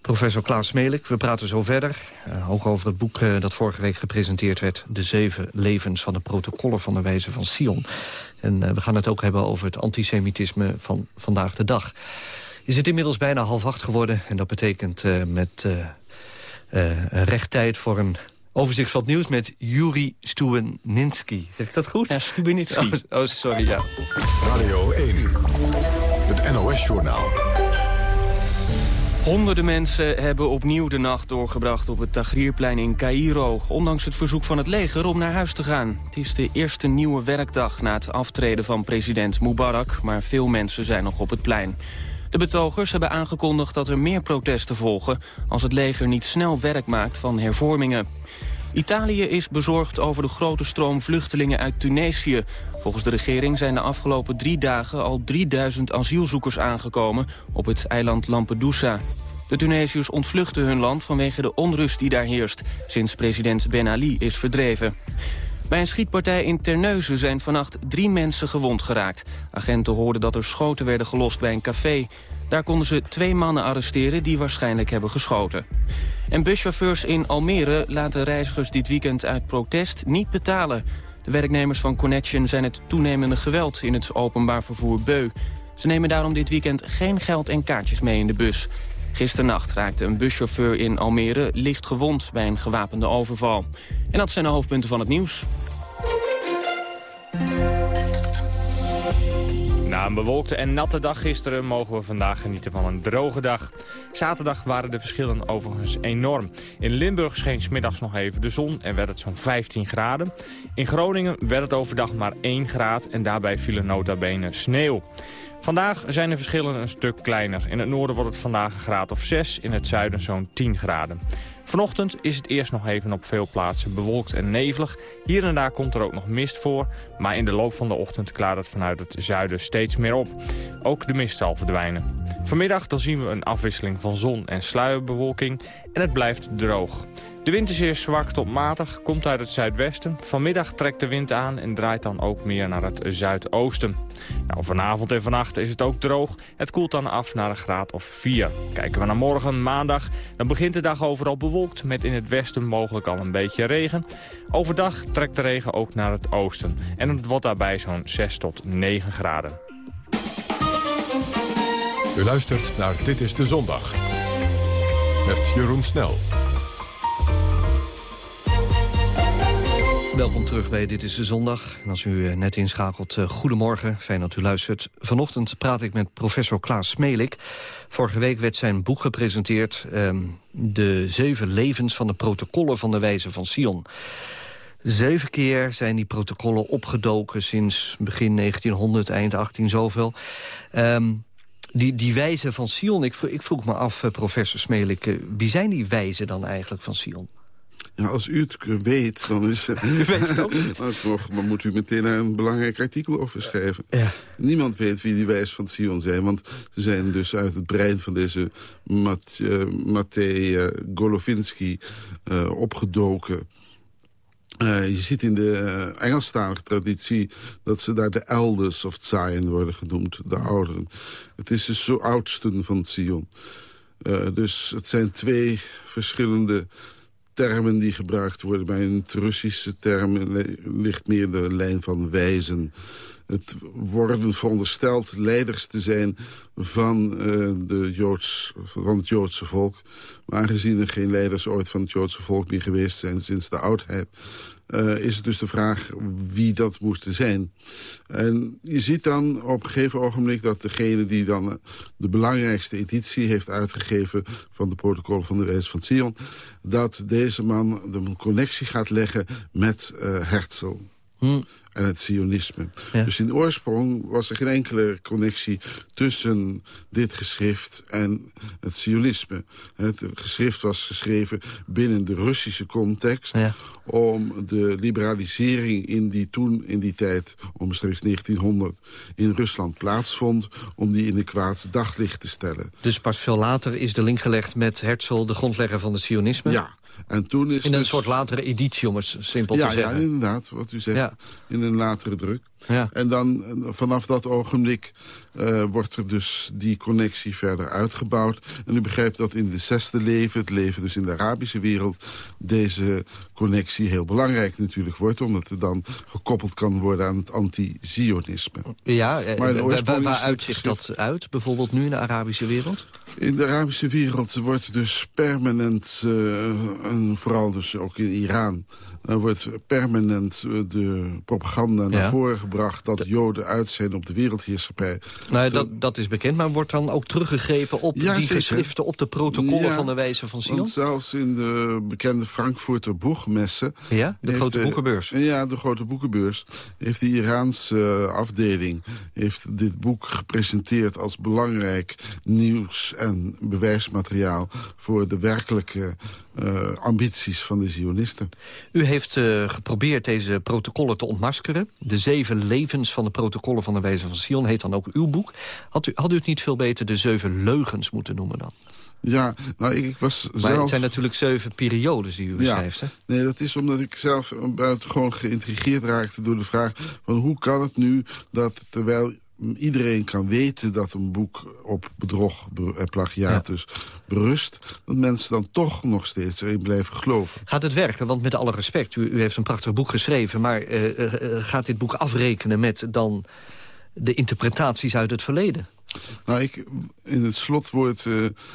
Professor Klaas Smelik, we praten zo verder. Uh, ook over het boek uh, dat vorige week gepresenteerd werd... De Zeven Levens van de Protocollen van de Wijze van Sion. En uh, we gaan het ook hebben over het antisemitisme van vandaag de dag. Is het inmiddels bijna half acht geworden... en dat betekent met Uh, recht tijd voor een overzicht van het nieuws met Juri Stubenitski. Zeg ik dat goed? Ja, Stubenitski. Oh, oh, sorry, ja. Radio 1, het NOS-journaal. Honderden mensen hebben opnieuw de nacht doorgebracht op het Tahrirplein in Cairo... ondanks het verzoek van het leger om naar huis te gaan. Het is de eerste nieuwe werkdag na het aftreden van president Mubarak... maar veel mensen zijn nog op het plein. De betogers hebben aangekondigd dat er meer protesten volgen... als het leger niet snel werk maakt van hervormingen. Italië is bezorgd over de grote stroom vluchtelingen uit Tunesië. Volgens de regering zijn de afgelopen drie dagen al 3000 asielzoekers aangekomen op het eiland Lampedusa. De Tunesiërs ontvluchten hun land vanwege de onrust die daar heerst... sinds president Ben Ali is verdreven. Bij een schietpartij in Terneuzen zijn vannacht drie mensen gewond geraakt. Agenten hoorden dat er schoten werden gelost bij een café. Daar konden ze twee mannen arresteren die waarschijnlijk hebben geschoten. En buschauffeurs in Almere laten reizigers dit weekend uit protest niet betalen. De werknemers van Connection zijn het toenemende geweld in het openbaar vervoer beu. Ze nemen daarom dit weekend geen geld en kaartjes mee in de bus. Gisternacht raakte een buschauffeur in Almere licht gewond bij een gewapende overval. En dat zijn de hoofdpunten van het nieuws. Na een bewolkte en natte dag gisteren mogen we vandaag genieten van een droge dag. Zaterdag waren de verschillen overigens enorm. In Limburg scheen smiddags nog even de zon en werd het zo'n 15 graden. In Groningen werd het overdag maar 1 graad en daarbij viel nota bene sneeuw. Vandaag zijn de verschillen een stuk kleiner. In het noorden wordt het vandaag een graad of 6, in het zuiden zo'n 10 graden. Vanochtend is het eerst nog even op veel plaatsen bewolkt en nevelig. Hier en daar komt er ook nog mist voor, maar in de loop van de ochtend klaart het vanuit het zuiden steeds meer op. Ook de mist zal verdwijnen. Vanmiddag dan zien we een afwisseling van zon en sluierbewolking en het blijft droog. De wind is zeer zwak tot matig, komt uit het zuidwesten. Vanmiddag trekt de wind aan en draait dan ook meer naar het zuidoosten. Nou, vanavond en vannacht is het ook droog. Het koelt dan af naar een graad of 4. Kijken we naar morgen, maandag, dan begint de dag overal bewolkt... met in het westen mogelijk al een beetje regen. Overdag trekt de regen ook naar het oosten. En het wordt daarbij zo'n 6 tot 9 graden. U luistert naar Dit is de Zondag. Met Jeroen Snel. Welkom terug bij Dit is de Zondag. En als u eh, net inschakelt, uh, goedemorgen. Fijn dat u luistert. Vanochtend praat ik met professor Klaas Smelik. Vorige week werd zijn boek gepresenteerd... Um, de zeven levens van de protocollen van de wijze van Sion. Zeven keer zijn die protocollen opgedoken sinds begin 1900, eind 18 zoveel. Um, die, die wijzen van Sion, ik, ik vroeg me af, uh, professor Smelik... wie zijn die wijzen dan eigenlijk van Sion? Ja, als u het weet, dan is... u weet het ook niet. Dan moet u meteen een belangrijk artikel over schrijven. Ja. Niemand weet wie die wijs van Sion zijn. Want ze zijn dus uit het brein van deze Mat, uh, Matej uh, Golovinski uh, opgedoken. Uh, je ziet in de Engelstalige traditie dat ze daar de elders of Zion worden genoemd, de ouderen. Het is dus zo oudsten van Sion. Dus het zijn twee verschillende termen die gebruikt worden. Bij een Russische term ligt meer de lijn van wijzen. Het worden verondersteld leiders te zijn van, uh, de Joods, van het Joodse volk. Maar aangezien er geen leiders ooit van het Joodse volk meer geweest zijn sinds de oudheid... Uh, is het dus de vraag wie dat moesten zijn. En je ziet dan op een gegeven ogenblik dat degene die dan de belangrijkste editie heeft uitgegeven van de protocol van de Wijs van Sion, dat deze man de connectie gaat leggen met uh, Herzl. Hm en het sionisme. Dus in oorsprong was er geen enkele connectie tussen dit geschrift en het sionisme. Het geschrift was geschreven binnen de Russische context... om de liberalisering in die toen, in die tijd, omstreeks 1900... in Rusland plaatsvond, om die in de kwaad daglicht te stellen. Dus pas veel later is de link gelegd met Herzl, de grondlegger van het sionisme? Ja, en toen is in een dus- soort latere editie, om het simpel ja, te zeggen. Ja, inderdaad, wat u zegt. In een latere druk. Ja. En dan vanaf dat ogenblik eh, wordt er dus die connectie verder uitgebouwd. En u begrijpt dat in de zesde leven, het leven dus in de Arabische wereld... deze connectie heel belangrijk natuurlijk wordt... omdat het dan gekoppeld kan worden aan het anti-Zionisme. Ja, eh, Maar waar uitzicht dat uit? Bijvoorbeeld nu in de Arabische wereld? In de Arabische wereld wordt dus permanent, eh, en vooral dus ook in Iran... er wordt permanent eh, de propaganda naar Ja. voren gebracht... dat Joden uit zijn op de wereldheerschappij. Nou, ja, dat, dat is bekend, maar wordt dan ook teruggegrepen op Ja, die zeker. geschriften... op de protocollen van de wijze van Sion? Want zelfs in de bekende Frankfurter Boegmessen... Ja, de grote boekenbeurs. Ja, de grote boekenbeurs. Heeft de Iraanse eh, afdeling heeft dit boek gepresenteerd... als belangrijk nieuws- en bewijsmateriaal... voor de werkelijke eh, ambities van de Zionisten. U heeft eh, geprobeerd deze protocollen te ontmaskeren. De zeven levens van de protocollen van de wijze van Sion heet dan ook uw boek. Had u, had u het niet veel beter de zeven leugens moeten noemen dan? Ja, nou, ik, ik was Maar zelf... het zijn natuurlijk zeven periodes die u beschrijft, hè? Nee, dat is omdat ik zelf buitengewoon geïntrigeerd raakte door de vraag... van hoe kan het nu dat terwijl iedereen kan weten dat een boek op bedrog en plagiaat dus berust... dat mensen dan toch nog steeds erin blijven geloven. Gaat het werken? Want met alle respect, u, u heeft een prachtig boek geschreven... maar eh, eh, eh, gaat dit boek afrekenen met dan de interpretaties uit het verleden? Nou, ik, in het slotwoord eh,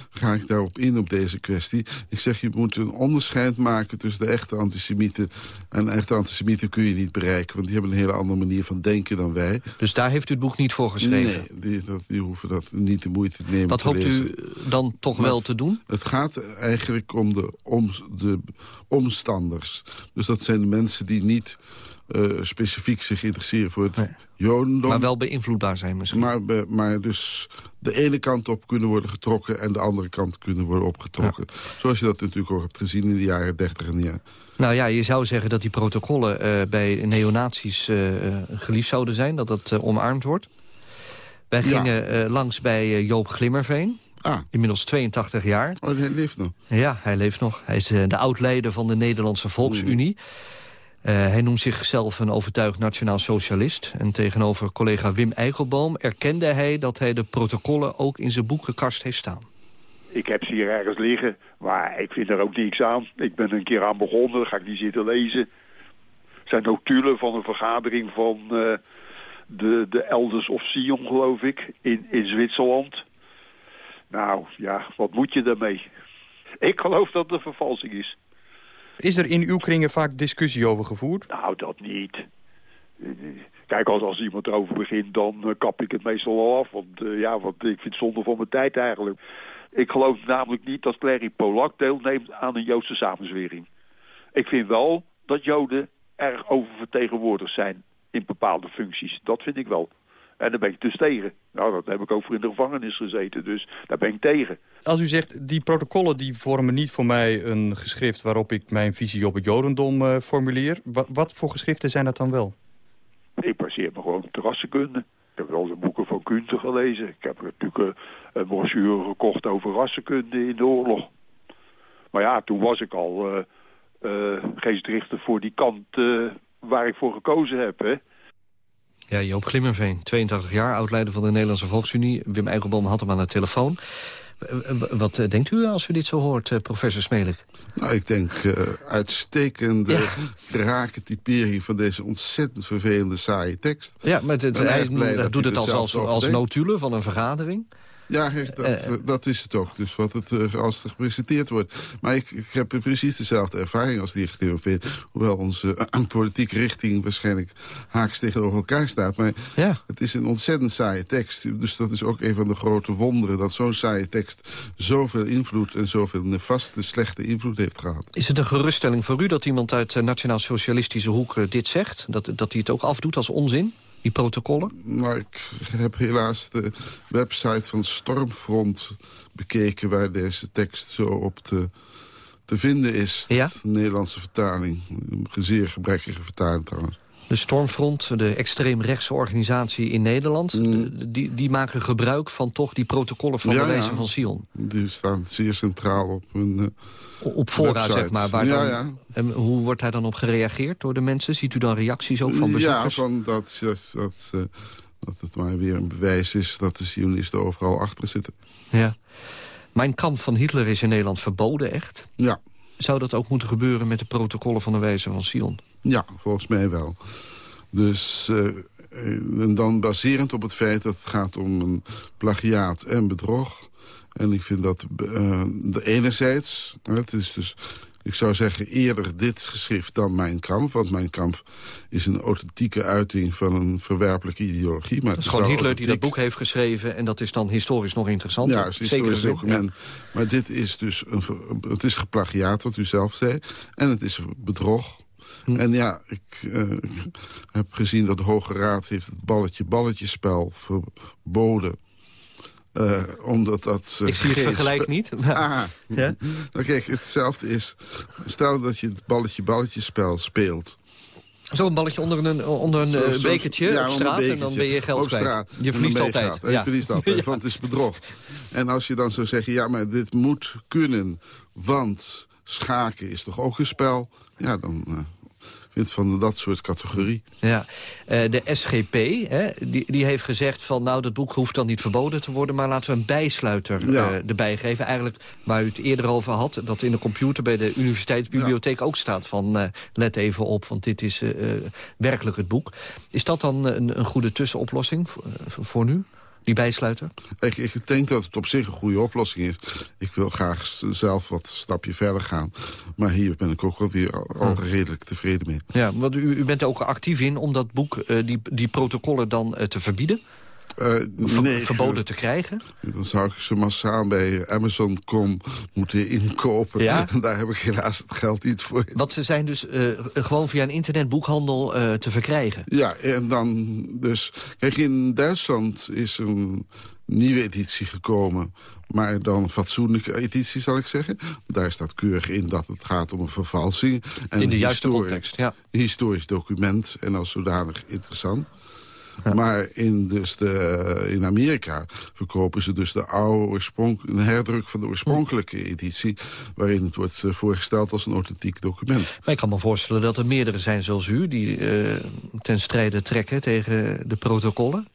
ga ik daarop in, op deze kwestie. Ik zeg, je moet een onderscheid maken tussen de echte antisemieten... en echte antisemieten kun je niet bereiken... want die hebben een hele andere manier van denken dan wij. Dus daar heeft u het boek niet voor geschreven? Nee, die, dat, die hoeven dat niet de moeite te nemen Wat te hoopt lezen. u dan toch wel te doen? Het gaat eigenlijk om de, om, de omstanders. Dus dat zijn de mensen die niet eh, specifiek zich interesseren voor het jodendom. Maar wel beïnvloedbaar zijn misschien. Maar, maar dus de ene kant op kunnen worden getrokken... en de andere kant kunnen worden opgetrokken. Zoals je dat natuurlijk ook hebt gezien in de jaren 30 en ja. Nou ja, je zou zeggen dat die protocollen eh, bij neonazies eh, eh, geliefd zouden zijn. Dat dat omarmd wordt. Wij Ja. gingen eh, langs bij Joop Glimmerveen. Ah. Inmiddels 82 jaar. Oh, hij leeft nog. Ja, hij leeft nog. Hij is de oud-leider van de Nederlandse Volksunie. Eh, hij noemt zichzelf een overtuigd nationaal socialist. En tegenover collega Wim Eikelboom erkende hij... dat hij de protocollen ook in zijn boekenkast heeft staan. Ik heb ze hier ergens liggen, maar ik vind er ook niks aan. Ik ben een keer aan begonnen, dan ga ik niet zitten lezen. Het zijn notulen van een vergadering van eh, de, de Elders of Sion, geloof ik, in, in Zwitserland. Nou, ja, wat moet je daarmee? Ik geloof dat het een vervalsing is. Is er in uw kringen vaak discussie over gevoerd? Nou, dat niet. Kijk, als, als iemand erover begint, dan eh, kap ik het meestal al af. Want eh, ja, want ik vind het zonde van mijn tijd eigenlijk. Ik geloof namelijk niet dat Clary Polak deelneemt aan een Joodse samenzwering. Ik vind wel dat Joden erg oververtegenwoordigd zijn in bepaalde functies. Dat vind ik wel. En daar ben ik dus tegen. Nou, dat heb ik ook voor in de gevangenis gezeten, dus daar ben ik tegen. Als u zegt, die protocollen die vormen niet voor mij een geschrift... waarop ik mijn visie op het jodendom eh, formuleer. Wa- wat voor geschriften zijn dat dan wel? Ik baseer me gewoon op de rassenkunde. Ik heb wel de boeken van Kunther gelezen. Ik heb natuurlijk eh, een brochure gekocht over rassenkunde in de oorlog. Maar ja, toen was ik al eh eh, geestdriftig voor die kant waar ik voor gekozen heb. Hè. Ja, Joop Glimmerveen, 82 jaar, oud-leider van de Nederlandse Volksunie. Wim Eikelboom had hem aan de telefoon. Wat eh, denkt u als u dit zo hoort, eh, professor Smelik? Nou, ik denk eh, uitstekende rake typering van deze ontzettend vervelende saaie tekst. Ja, maar het, hij doet het als, als, als notulen van een vergadering. Ja, dat, Eh, dat is het ook. Dus wat het eh, als het gepresenteerd wordt. Maar ik, ik heb precies dezelfde ervaring als die vindt. Hoewel onze eh, politieke richting waarschijnlijk haaks tegenover elkaar staat. Maar ja. het is een ontzettend saaie tekst. Dus dat is ook een van de grote wonderen. Dat zo'n saaie tekst zoveel invloed en zoveel nefaste, slechte invloed heeft gehad. Is het een geruststelling voor u dat iemand uit de nationaal-socialistische hoek dit zegt? Dat, dat hij het ook afdoet als onzin, die protocollen? Maar ik heb helaas de website van Stormfront bekeken... waar deze tekst zo op te, te vinden is. Ja? De Nederlandse vertaling. Een zeer gebrekkige vertaling trouwens. De Stormfront, de extreemrechtse organisatie in Nederland... die, die maken gebruik van toch die protocollen van de wijze van Sion. Die staan zeer centraal op hun uh, Op website. zeg maar. Waar ja, dan, ja. En hoe wordt daar dan op gereageerd door de mensen? Ziet u dan reacties ook van Ja, bezoekers? van dat, dat, dat, eh, dat het maar weer een bewijs is... dat de Zionisten overal achter zitten. Ja. Mijn kamp van Hitler is in Nederland verboden, echt? Ja. Zou dat ook moeten gebeuren met de protocollen van de wijze van Sion? Ja, volgens mij wel. Dus uh, en dan baserend op het feit dat het gaat om een plagiaat en bedrog. En ik vind dat uh, de enerzijds, het is dus ik zou zeggen eerder dit geschrift dan Mijn Kamp. Want Mijn Kamp is een authentieke uiting van een verwerpelijke ideologie. Maar het is gewoon Hitler die dat boek heeft geschreven... en dat is dan historisch nog interessant. Ja, is een historisch document. Ja. Maar dit is dus een, het is geplagiaat, wat u zelf zei. En het is bedrog. Hm. En ja, ik, uh, ik, heb gezien dat de Hoge Raad heeft het balletje-balletje-spel verboden. Uh, omdat dat... Uh, ik zie het vergelijk niet. Ah, ja? nou kijk, hetzelfde is... Stel dat je het balletje-balletje-spel speelt. Zo'n balletje onder een, onder een zo, zo, bekertje ja, op straat en dan ben je geld kwijt. Je verliest altijd. Ja. Je verliest altijd, want het is bedrog. En als je dan zou zeggen, ja, maar dit moet kunnen... want schaken is toch ook een spel? Ja, dan... Uh, van dat soort categorie. Ja, uh, de SGP hè, die, die heeft gezegd van... nou, dat boek hoeft dan niet verboden te worden... maar laten we een bijsluiter ja. uh, erbij geven. Eigenlijk waar u het eerder over had... dat in de computer bij de universiteitsbibliotheek ja. ook staat van... Uh, let even op, want dit is werkelijk het boek. Is dat dan een, een goede tussenoplossing voor, voor nu? Die bijsluiter? Ik, ik denk dat het op zich een goede oplossing is. Ik wil graag zelf wat stapje verder gaan. Maar hier ben ik ook wel weer al, al redelijk tevreden mee. Ja, want u, u bent er ook actief in om dat boek, uh, die, die protocollen dan uh, te verbieden? Ver, nee, verboden te krijgen? Dan zou ik ze massaal bij Amazon.com moeten inkopen. Ja? En daar heb ik helaas het geld niet voor. Want ze zijn dus uh, gewoon via een internetboekhandel uh, te verkrijgen? Ja, en dan dus... Kijk, in Duitsland is een nieuwe editie gekomen. Maar dan een fatsoenlijke editie, zal ik zeggen. Daar staat keurig in dat het gaat om een vervalsing. En in de juiste context, ja. Een historisch document en als zodanig interessant. Ja. Maar in, dus de, in Amerika verkopen ze dus de oude oorsprong, een herdruk van de oorspronkelijke editie... waarin het wordt voorgesteld als een authentiek document. Maar ik kan me voorstellen dat er meerdere zijn zoals u... die uh, ten strijde trekken tegen de protocollen.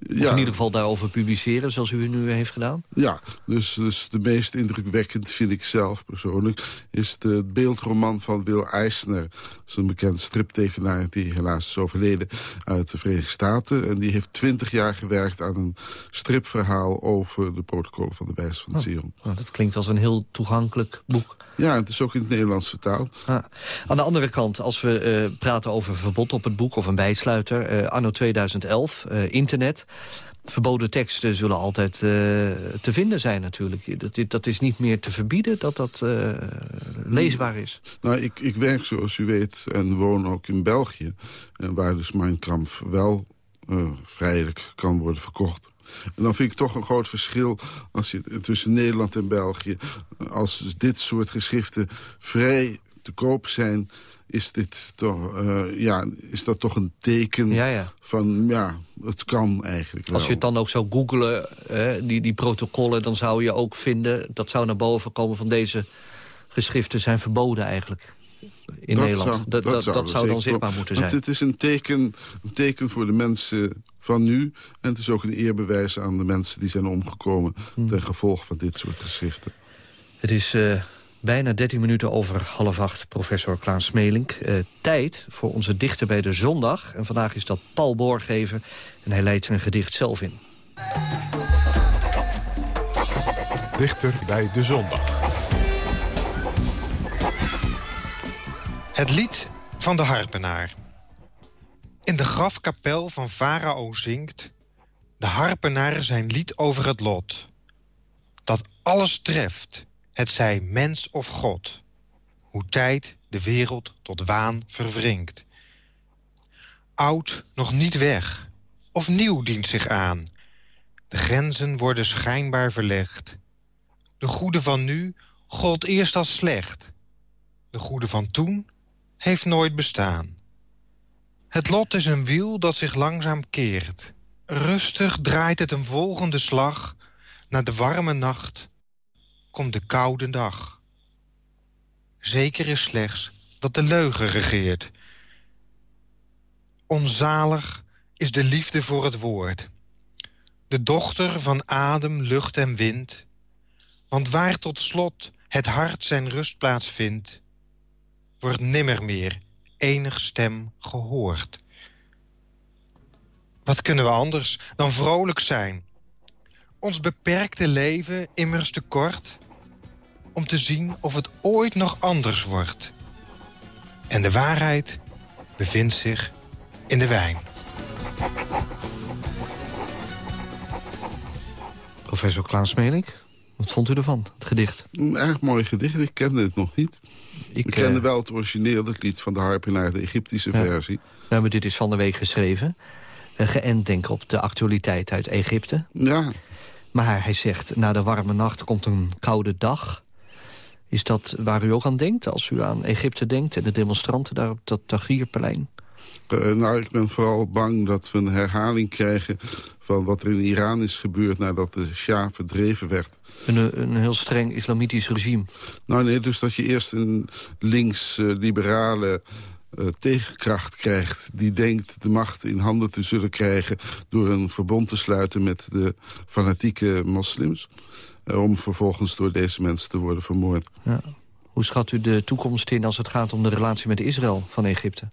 Ja. in ieder geval daarover publiceren, zoals u nu heeft gedaan? Ja, dus, dus de meest indrukwekkend vind ik zelf persoonlijk... is de beeldroman van Will Eisner. Een bekend striptekenaar die helaas is overleden uit de Verenigde Staten. En die heeft twintig jaar gewerkt aan een stripverhaal... over de protocollen van de wijze van oh. Zion. Oh, dat klinkt als een heel toegankelijk boek. Ja, het is ook in het Nederlands vertaald. Ah. Aan de andere kant, als we uh, praten over verbod op het boek of een bijsluiter... Uh, anno 2011, uh, internet... Verboden teksten zullen altijd te vinden zijn natuurlijk. Dat, dat is niet meer te verbieden dat dat leesbaar is. Nou, ik, ik werk zoals u weet en woon ook in België. Waar dus Mein Kampf wel vrijelijk kan worden verkocht. En dan vind ik toch een groot verschil als je, tussen Nederland en België. Als dit soort geschriften vrij te koop zijn... is, dit toch, uh, ja, is dat toch een teken ja, ja. van... ja, het kan eigenlijk wel. Als je het dan ook zou googlen, uh, die, die protocollen... dan zou je ook vinden, dat zou naar boven komen van deze geschriften... zijn verboden eigenlijk in dat Nederland. Zou, dat, dat, dat, dat zou dan zichtbaar moeten zijn. Want het is een teken, een teken voor de mensen van nu. En het is ook een eerbewijs aan de mensen die zijn omgekomen... Hmm. ten gevolge van dit soort geschriften. Het is uh, bijna 13 minuten over half acht, professor Klaas Smelink. Uh, tijd voor onze dichter bij de zondag. En vandaag is dat Paul Boorgever. En hij leidt zijn gedicht zelf in. Dichter bij de zondag. Het lied van de harpenaar. In de grafkapel van Farao zingt... de harpenaar zijn lied over het lot. Dat alles treft, het zij mens of God. Hoe tijd de wereld tot waan verwringt. Oud nog niet weg, of nieuw dient zich aan. De grenzen worden schijnbaar verlegd. De goede van nu gold eerst als slecht. De goede van toen heeft nooit bestaan. Het lot is een wiel dat zich langzaam keert. Rustig draait het een volgende slag. Na de warme nacht komt de koude dag. Zeker is slechts dat de leugen regeert. Onzalig is de liefde voor het woord. De dochter van adem, lucht en wind. Want waar tot slot het hart zijn rustplaats vindt... wordt nimmer meer enig stem gehoord. Wat kunnen we anders dan vrolijk zijn? Ons beperkte leven immers te kort... om te zien of het ooit nog anders wordt. En de waarheid bevindt zich in de wijn. Professor Klaas Smelik, wat vond u ervan, het gedicht? Een erg mooi gedicht, ik kende het nog niet. Ik, kende eh, wel het origineel, het lied van de harpenaar, de Egyptische Ja. versie. Nou, maar dit is van de week geschreven. Uh, geënt denk ik op de actualiteit uit Egypte. Ja. Maar hij zegt, na de warme nacht komt een koude dag. Is dat waar u ook aan denkt, als u aan Egypte denkt... en de demonstranten daar op dat Tahrirplein? Eh, nou, ik ben vooral bang dat we een herhaling krijgen van wat er in Iran is gebeurd nadat de Shah verdreven werd. Een, een heel streng islamitisch regime. Nou nee, dus dat je eerst een links-liberale eh, tegenkracht krijgt... die denkt de macht in handen te zullen krijgen... door een verbond te sluiten met de fanatieke moslims... eh, om vervolgens door deze mensen te worden vermoord. Ja. Hoe schat u de toekomst in als het gaat om de relatie met Israël van Egypte?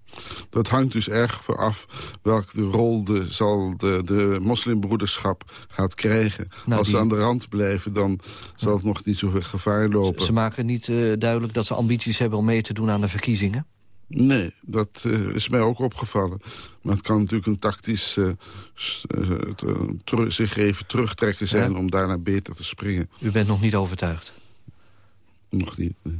Dat hangt dus erg af welke rol de, zal de, de moslimbroederschap gaat krijgen. Nou, Als ze aan de rand blijven, dan zal het nog niet zoveel gevaar lopen. Ze maken niet eh, duidelijk dat ze ambities hebben om mee te doen aan de verkiezingen. Nee, dat eh, is mij ook opgevallen. Maar het kan natuurlijk een tactisch eh, eh, zich even terugtrekken zijn... Ja. om daarna beter te springen. U bent nog niet overtuigd. Nog niet. nee.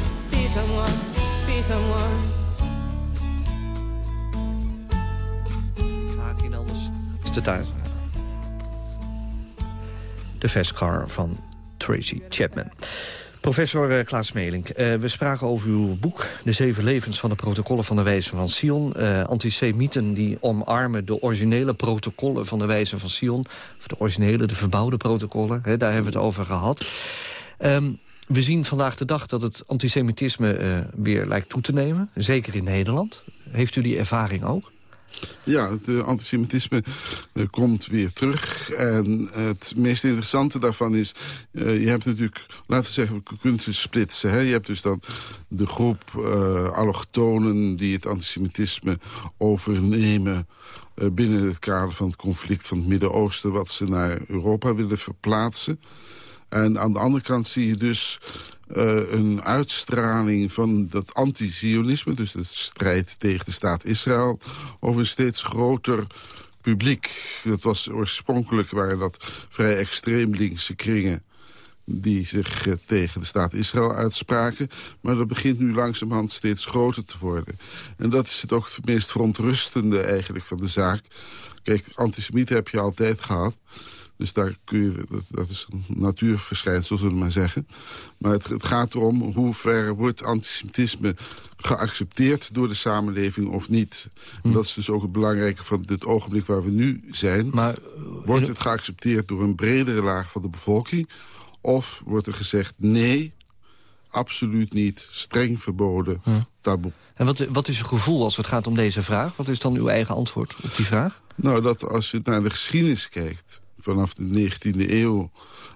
someone, be someone. Haakje anders. Is de thuis. De Vescar van Tracy Chapman. Professor eh, Klaas Smeling, eh, we spraken over uw boek... De Zeven Levens van de Protocollen van de Wijze van Sion. Eh, antisemieten die omarmen de originele protocollen van de Wijze van Sion. Of de originele, de verbouwde protocollen. Hè, daar hebben we het over gehad. Ehm, we zien vandaag de dag dat het antisemitisme eh, weer lijkt toe te nemen. Zeker in Nederland. Heeft u die ervaring ook? Ja, het eh, antisemitisme eh, komt weer terug. En het meest interessante daarvan is... je hebt natuurlijk, laten we zeggen, we kunnen het splitsen. Hè? Je hebt dus dan de groep allochtonen... die het antisemitisme overnemen... binnen het kader van het conflict van het Midden-Oosten... wat ze naar Europa willen verplaatsen. En aan de andere kant zie je dus eh, een uitstraling van dat anti-Zionisme... dus de strijd tegen de staat Israël... over een steeds groter publiek. Dat was oorspronkelijk waren dat vrij extreem linkse kringen die zich eh, tegen de staat Israël uitspraken. Maar dat begint nu langzamerhand steeds groter te worden. En dat is het ook het meest verontrustende eigenlijk van de zaak. Kijk, antisemieten heb je altijd gehad. Dus daar kun je, dat, dat is een natuurverschijnsel, zullen we maar zeggen. Maar het, het gaat erom hoe ver wordt antisemitisme geaccepteerd door de samenleving of niet. En dat is dus ook het belangrijke van dit ogenblik waar we nu zijn. Maar, wordt het geaccepteerd door een bredere laag van de bevolking? Of wordt er gezegd nee, absoluut niet, streng verboden, taboe. En wat, wat is uw gevoel als het gaat om deze vraag? Wat is dan uw eigen antwoord op die vraag? Nou, dat als je naar de geschiedenis kijkt vanaf de 19e eeuw...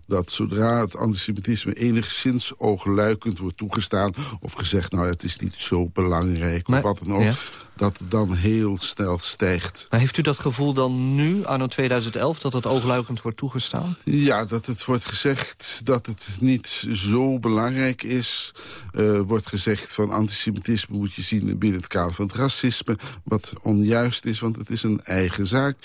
dat zodra het antisemitisme enigszins oogluikend wordt toegestaan... of gezegd, nou, het is niet zo belangrijk Maar- of wat dan ook... ja. Dat het dan heel snel stijgt. Maar heeft u dat gevoel dan nu, anno 2011, dat het oogluikend wordt toegestaan? Ja, dat het wordt gezegd dat het niet zo belangrijk is. Eh, wordt gezegd van antisemitisme moet je zien binnen het kader van het racisme. Wat onjuist is, want het is een eigen zaak.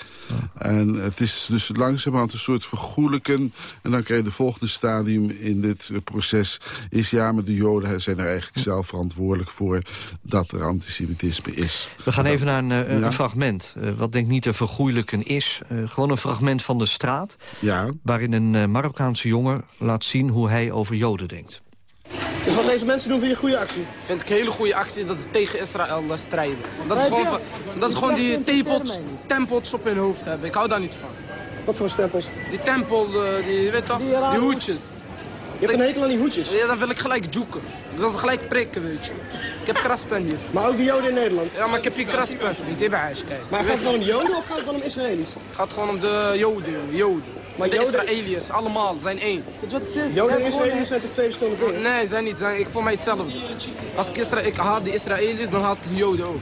En het is dus langzamerhand een soort vergoelijken. En dan krijg je de volgende stadium in dit proces. Is ja, maar de Joden zijn er eigenlijk zelf verantwoordelijk voor dat er antisemitisme is. We gaan even naar een, eh, een Ja. fragment. eh, wat denk ik niet te vergoeilijken is. Eh, gewoon een fragment van de straat. Ja. Waarin een eh, Marokkaanse jongen laat zien hoe hij over Joden denkt. Dus wat deze mensen doen, vind je een goede actie? vind ik een hele goede actie dat ze tegen Israël strijden. Dat is Maar gewoon, heb van- dat is gewoon die tempels, tempels op hun hoofd hebben. Ik hou daar niet van. Wat voor stempels? Die tempel, die, je weet toch, die, hoedjes. Je hebt een hekel aan die hoedjes? Ja, dan wil ik gelijk joeken. Ik wil ze gelijk prikken, weet je. Ik heb kraspen hier. Maar ook de Joden in Nederland? Ja, maar ik heb hier kraspen. Niet even huis, kijk. Maar gaat het dan om Joden of gaat het dan om Israëli's? Het gaat gewoon om de Joden, Joden. Maar de Joden- Israëliërs, allemaal, zijn één. Weet je wat het is? Joden en Israëli's zijn toch twee verschillende dingen? Nee, zijn niet. Zijn, ik voel mij hetzelfde. Als ik, Isra ik haat de Israëliërs, dan haat ik de Joden ook.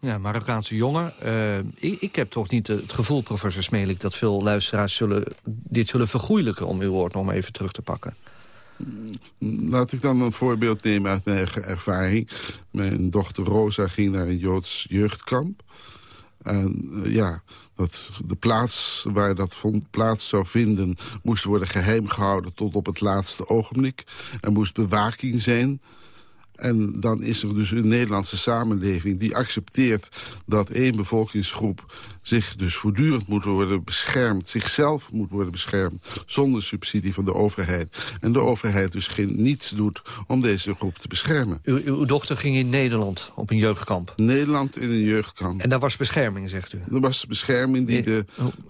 Ja, Marokkaanse jongen. Eh, ik, ik heb toch niet het gevoel, professor Smelik... dat veel luisteraars zullen, dit zullen vergoeilijken... om uw woord nog maar even terug te pakken. Laat ik dan een voorbeeld nemen uit mijn eigen ervaring. Mijn dochter Rosa ging naar een Joods jeugdkamp. En eh, ja, dat de plaats waar dat vond, plaats zou vinden... moest worden geheim gehouden tot op het laatste ogenblik. Er moest bewaking zijn. En dan is er dus een Nederlandse samenleving die accepteert dat één bevolkingsgroep zich dus voortdurend moet worden beschermd, zichzelf moet worden beschermd, zonder subsidie van de overheid. En de overheid dus geen niets doet om deze groep te beschermen. U, uw dochter ging in Nederland op een jeugdkamp. Nederland in een jeugdkamp. En daar was bescherming, zegt u? Er was bescherming die de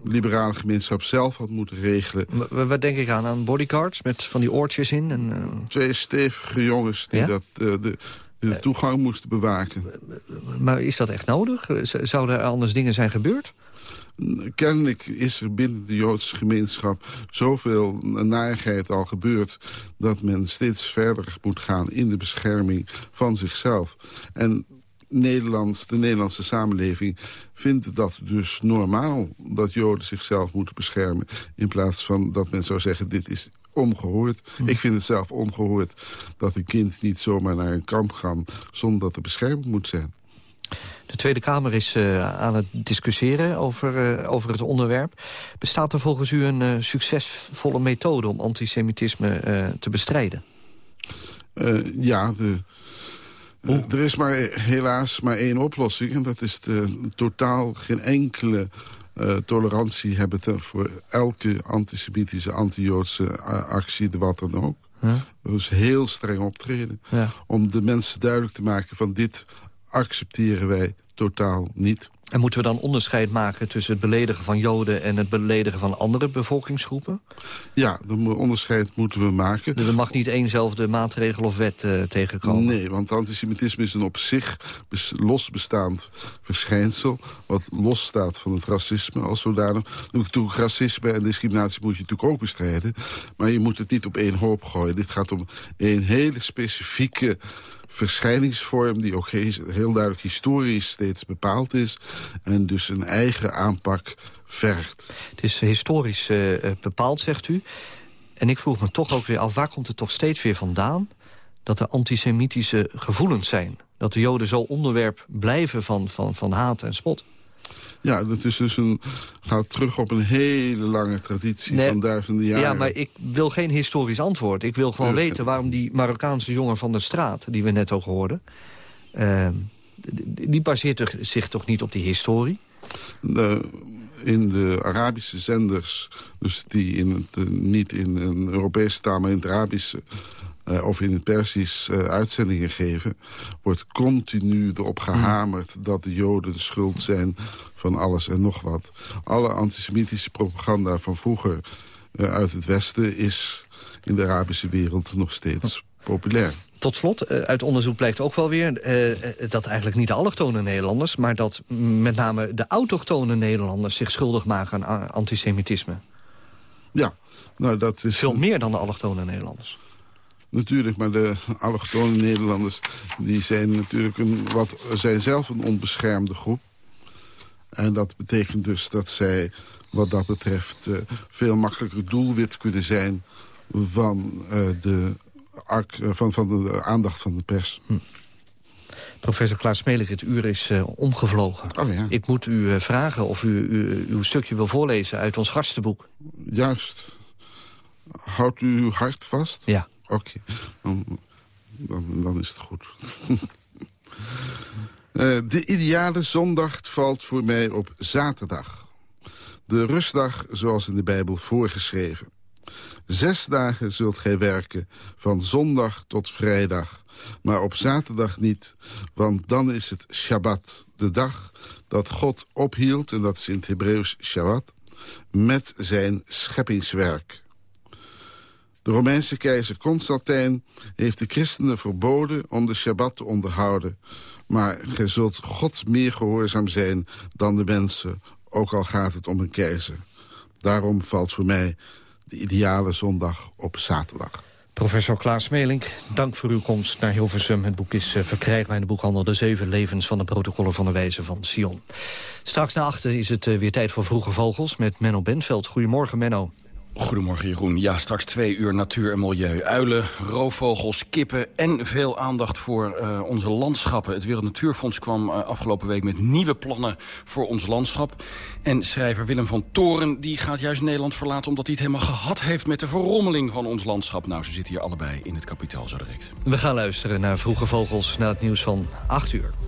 liberale gemeenschap zelf had moeten regelen. W- Wat denk ik aan? Aan bodyguards met van die oortjes in? En, eh, Twee stevige jongens die Ja? dat, eh, de, de toegang moesten bewaken. maar is dat echt nodig? Zouden er anders dingen zijn gebeurd? kennelijk is er binnen de Joodse gemeenschap zoveel narigheid al gebeurd... dat men steeds verder moet gaan in de bescherming van zichzelf. En Nederland, de Nederlandse samenleving vindt dat dus normaal... dat Joden zichzelf moeten beschermen... in plaats van dat men zou zeggen, dit is ongehoord. Hm. Ik vind het zelf ongehoord dat een kind niet zomaar naar een kamp gaat... zonder dat er beschermd moet zijn. De Tweede Kamer is uh, aan het discussiëren over, uh, over het onderwerp. Bestaat er volgens u een uh, succesvolle methode om antisemitisme te bestrijden? ja, de, er is maar helaas maar één oplossing. En dat is de, totaal geen enkele tolerantie hebben te, voor elke antisemitische, anti-Joodse actie, de wat dan ook. Ja. Dus heel streng optreden. Ja. Om de mensen duidelijk te maken van dit accepteren wij totaal niet. En moeten we dan onderscheid maken tussen het beledigen van Joden... en het beledigen van andere bevolkingsgroepen? Ja, dat onderscheid moeten we maken. Dus er mag niet éénzelfde maatregel of wet uh, tegenkomen? Nee, want antisemitisme is een op zich bes losbestaand verschijnsel... wat losstaat van het racisme als zodanig. Natuurlijk, racisme en discriminatie moet je natuurlijk ook bestrijden... maar je moet het niet op één hoop gooien. Dit gaat om een hele specifieke verschijningsvorm die ook heel duidelijk historisch steeds bepaald is... en dus een eigen aanpak vergt. Het is historisch uh, bepaald, zegt u. En ik vroeg me toch ook weer af, waar komt het toch steeds weer vandaan... dat er antisemitische gevoelens zijn? Dat de Joden zo onderwerp blijven van, van, van haat en spot? Ja, dat is dus een, gaat terug op een hele lange traditie nee, van duizenden jaren. Ja, maar ik wil geen historisch antwoord. Ik wil gewoon weten waarom die Marokkaanse jongen van de straat... die we net ook hoorden... Uh, die baseert zich toch niet op die historie? De, in de Arabische zenders, dus die in het, niet in een Europese taal... maar in het Arabische uh, of in het Persisch uh, uitzendingen geven... wordt continu erop gehamerd dat de Joden de schuld zijn van alles en nog wat. Alle antisemitische propaganda van vroeger uh, uit het Westen... is in de Arabische wereld nog steeds populair. Tot slot, uit onderzoek blijkt ook wel weer dat eigenlijk niet de allochtone Nederlanders... maar dat met name de autochtone Nederlanders zich schuldig maken aan antisemitisme. Ja, nou dat is... Veel meer dan de allochtone Nederlanders. Natuurlijk, maar de allochtone Nederlanders die zijn natuurlijk een, wat, zijn zelf een onbeschermde groep. En dat betekent dus dat zij wat dat betreft uh, veel makkelijker doelwit kunnen zijn van, uh, de, uh, van, van de aandacht van de pers. Hm. Professor Klaas Smelik, het uur is uh, omgevlogen. Oh, ja. Ik moet u uh, vragen of u, u, uw stukje wil voorlezen uit ons gastenboek. Juist. Houdt u uw hart vast? Ja. Oké, dan, is het goed. uh, de ideale zondag valt voor mij op zaterdag. De rustdag zoals in de Bijbel voorgeschreven. Zes dagen zult gij werken, van zondag tot vrijdag. Maar op zaterdag niet, want dan is het Shabbat. De dag dat God ophield, en dat is in het Hebreeuws Shabbat... met zijn scheppingswerk. De Romeinse keizer Constantijn heeft de christenen verboden om de Shabbat te onderhouden. Maar gij zult God meer gehoorzaam zijn dan de mensen, ook al gaat het om een keizer. Daarom valt voor mij de ideale zondag op zaterdag. Professor Klaas Melink, dank voor uw komst naar Hilversum. Het boek is uh, verkrijgbaar in de boekhandel De Zeven Levens van de Protocollen van de Wijze van Sion. Straks na achter is het uh, weer tijd voor Vroege Vogels met Menno Benveld. Goedemorgen Menno. Goedemorgen Jeroen. Ja, straks twee uur natuur en milieu. Uilen, roofvogels, kippen en veel aandacht voor uh, onze landschappen. Het Wereld Natuurfonds kwam uh, afgelopen week met nieuwe plannen voor ons landschap. En schrijver Willem van Toren die gaat juist Nederland verlaten... omdat hij het helemaal gehad heeft met de verrommeling van ons landschap. Nou, ze zitten hier allebei in het kapitaal zo direct. We gaan luisteren naar Vroege Vogels, naar het nieuws van 8 uur.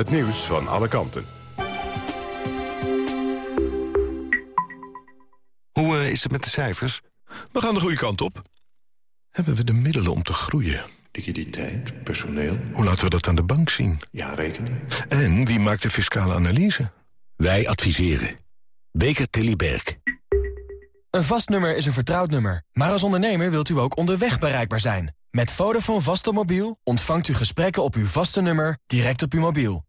Het nieuws van alle kanten. Hoe eh, is het met de cijfers? We gaan de goede kant op. Hebben we de middelen om te groeien? Liquiditeit, personeel. Hoe laten we dat aan de bank zien? Ja, rekening. En wie maakt de fiscale analyse? Wij adviseren. Beker Tilly Berg. Een vast nummer is een vertrouwd nummer. Maar als ondernemer wilt u ook onderweg bereikbaar zijn. Met Vodafone vast mobiel ontvangt u gesprekken op uw vaste nummer direct op uw mobiel.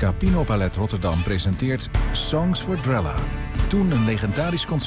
Berg. Scapino Ballet Rotterdam presenteert Songs for Drella. Toen een legendarisch concert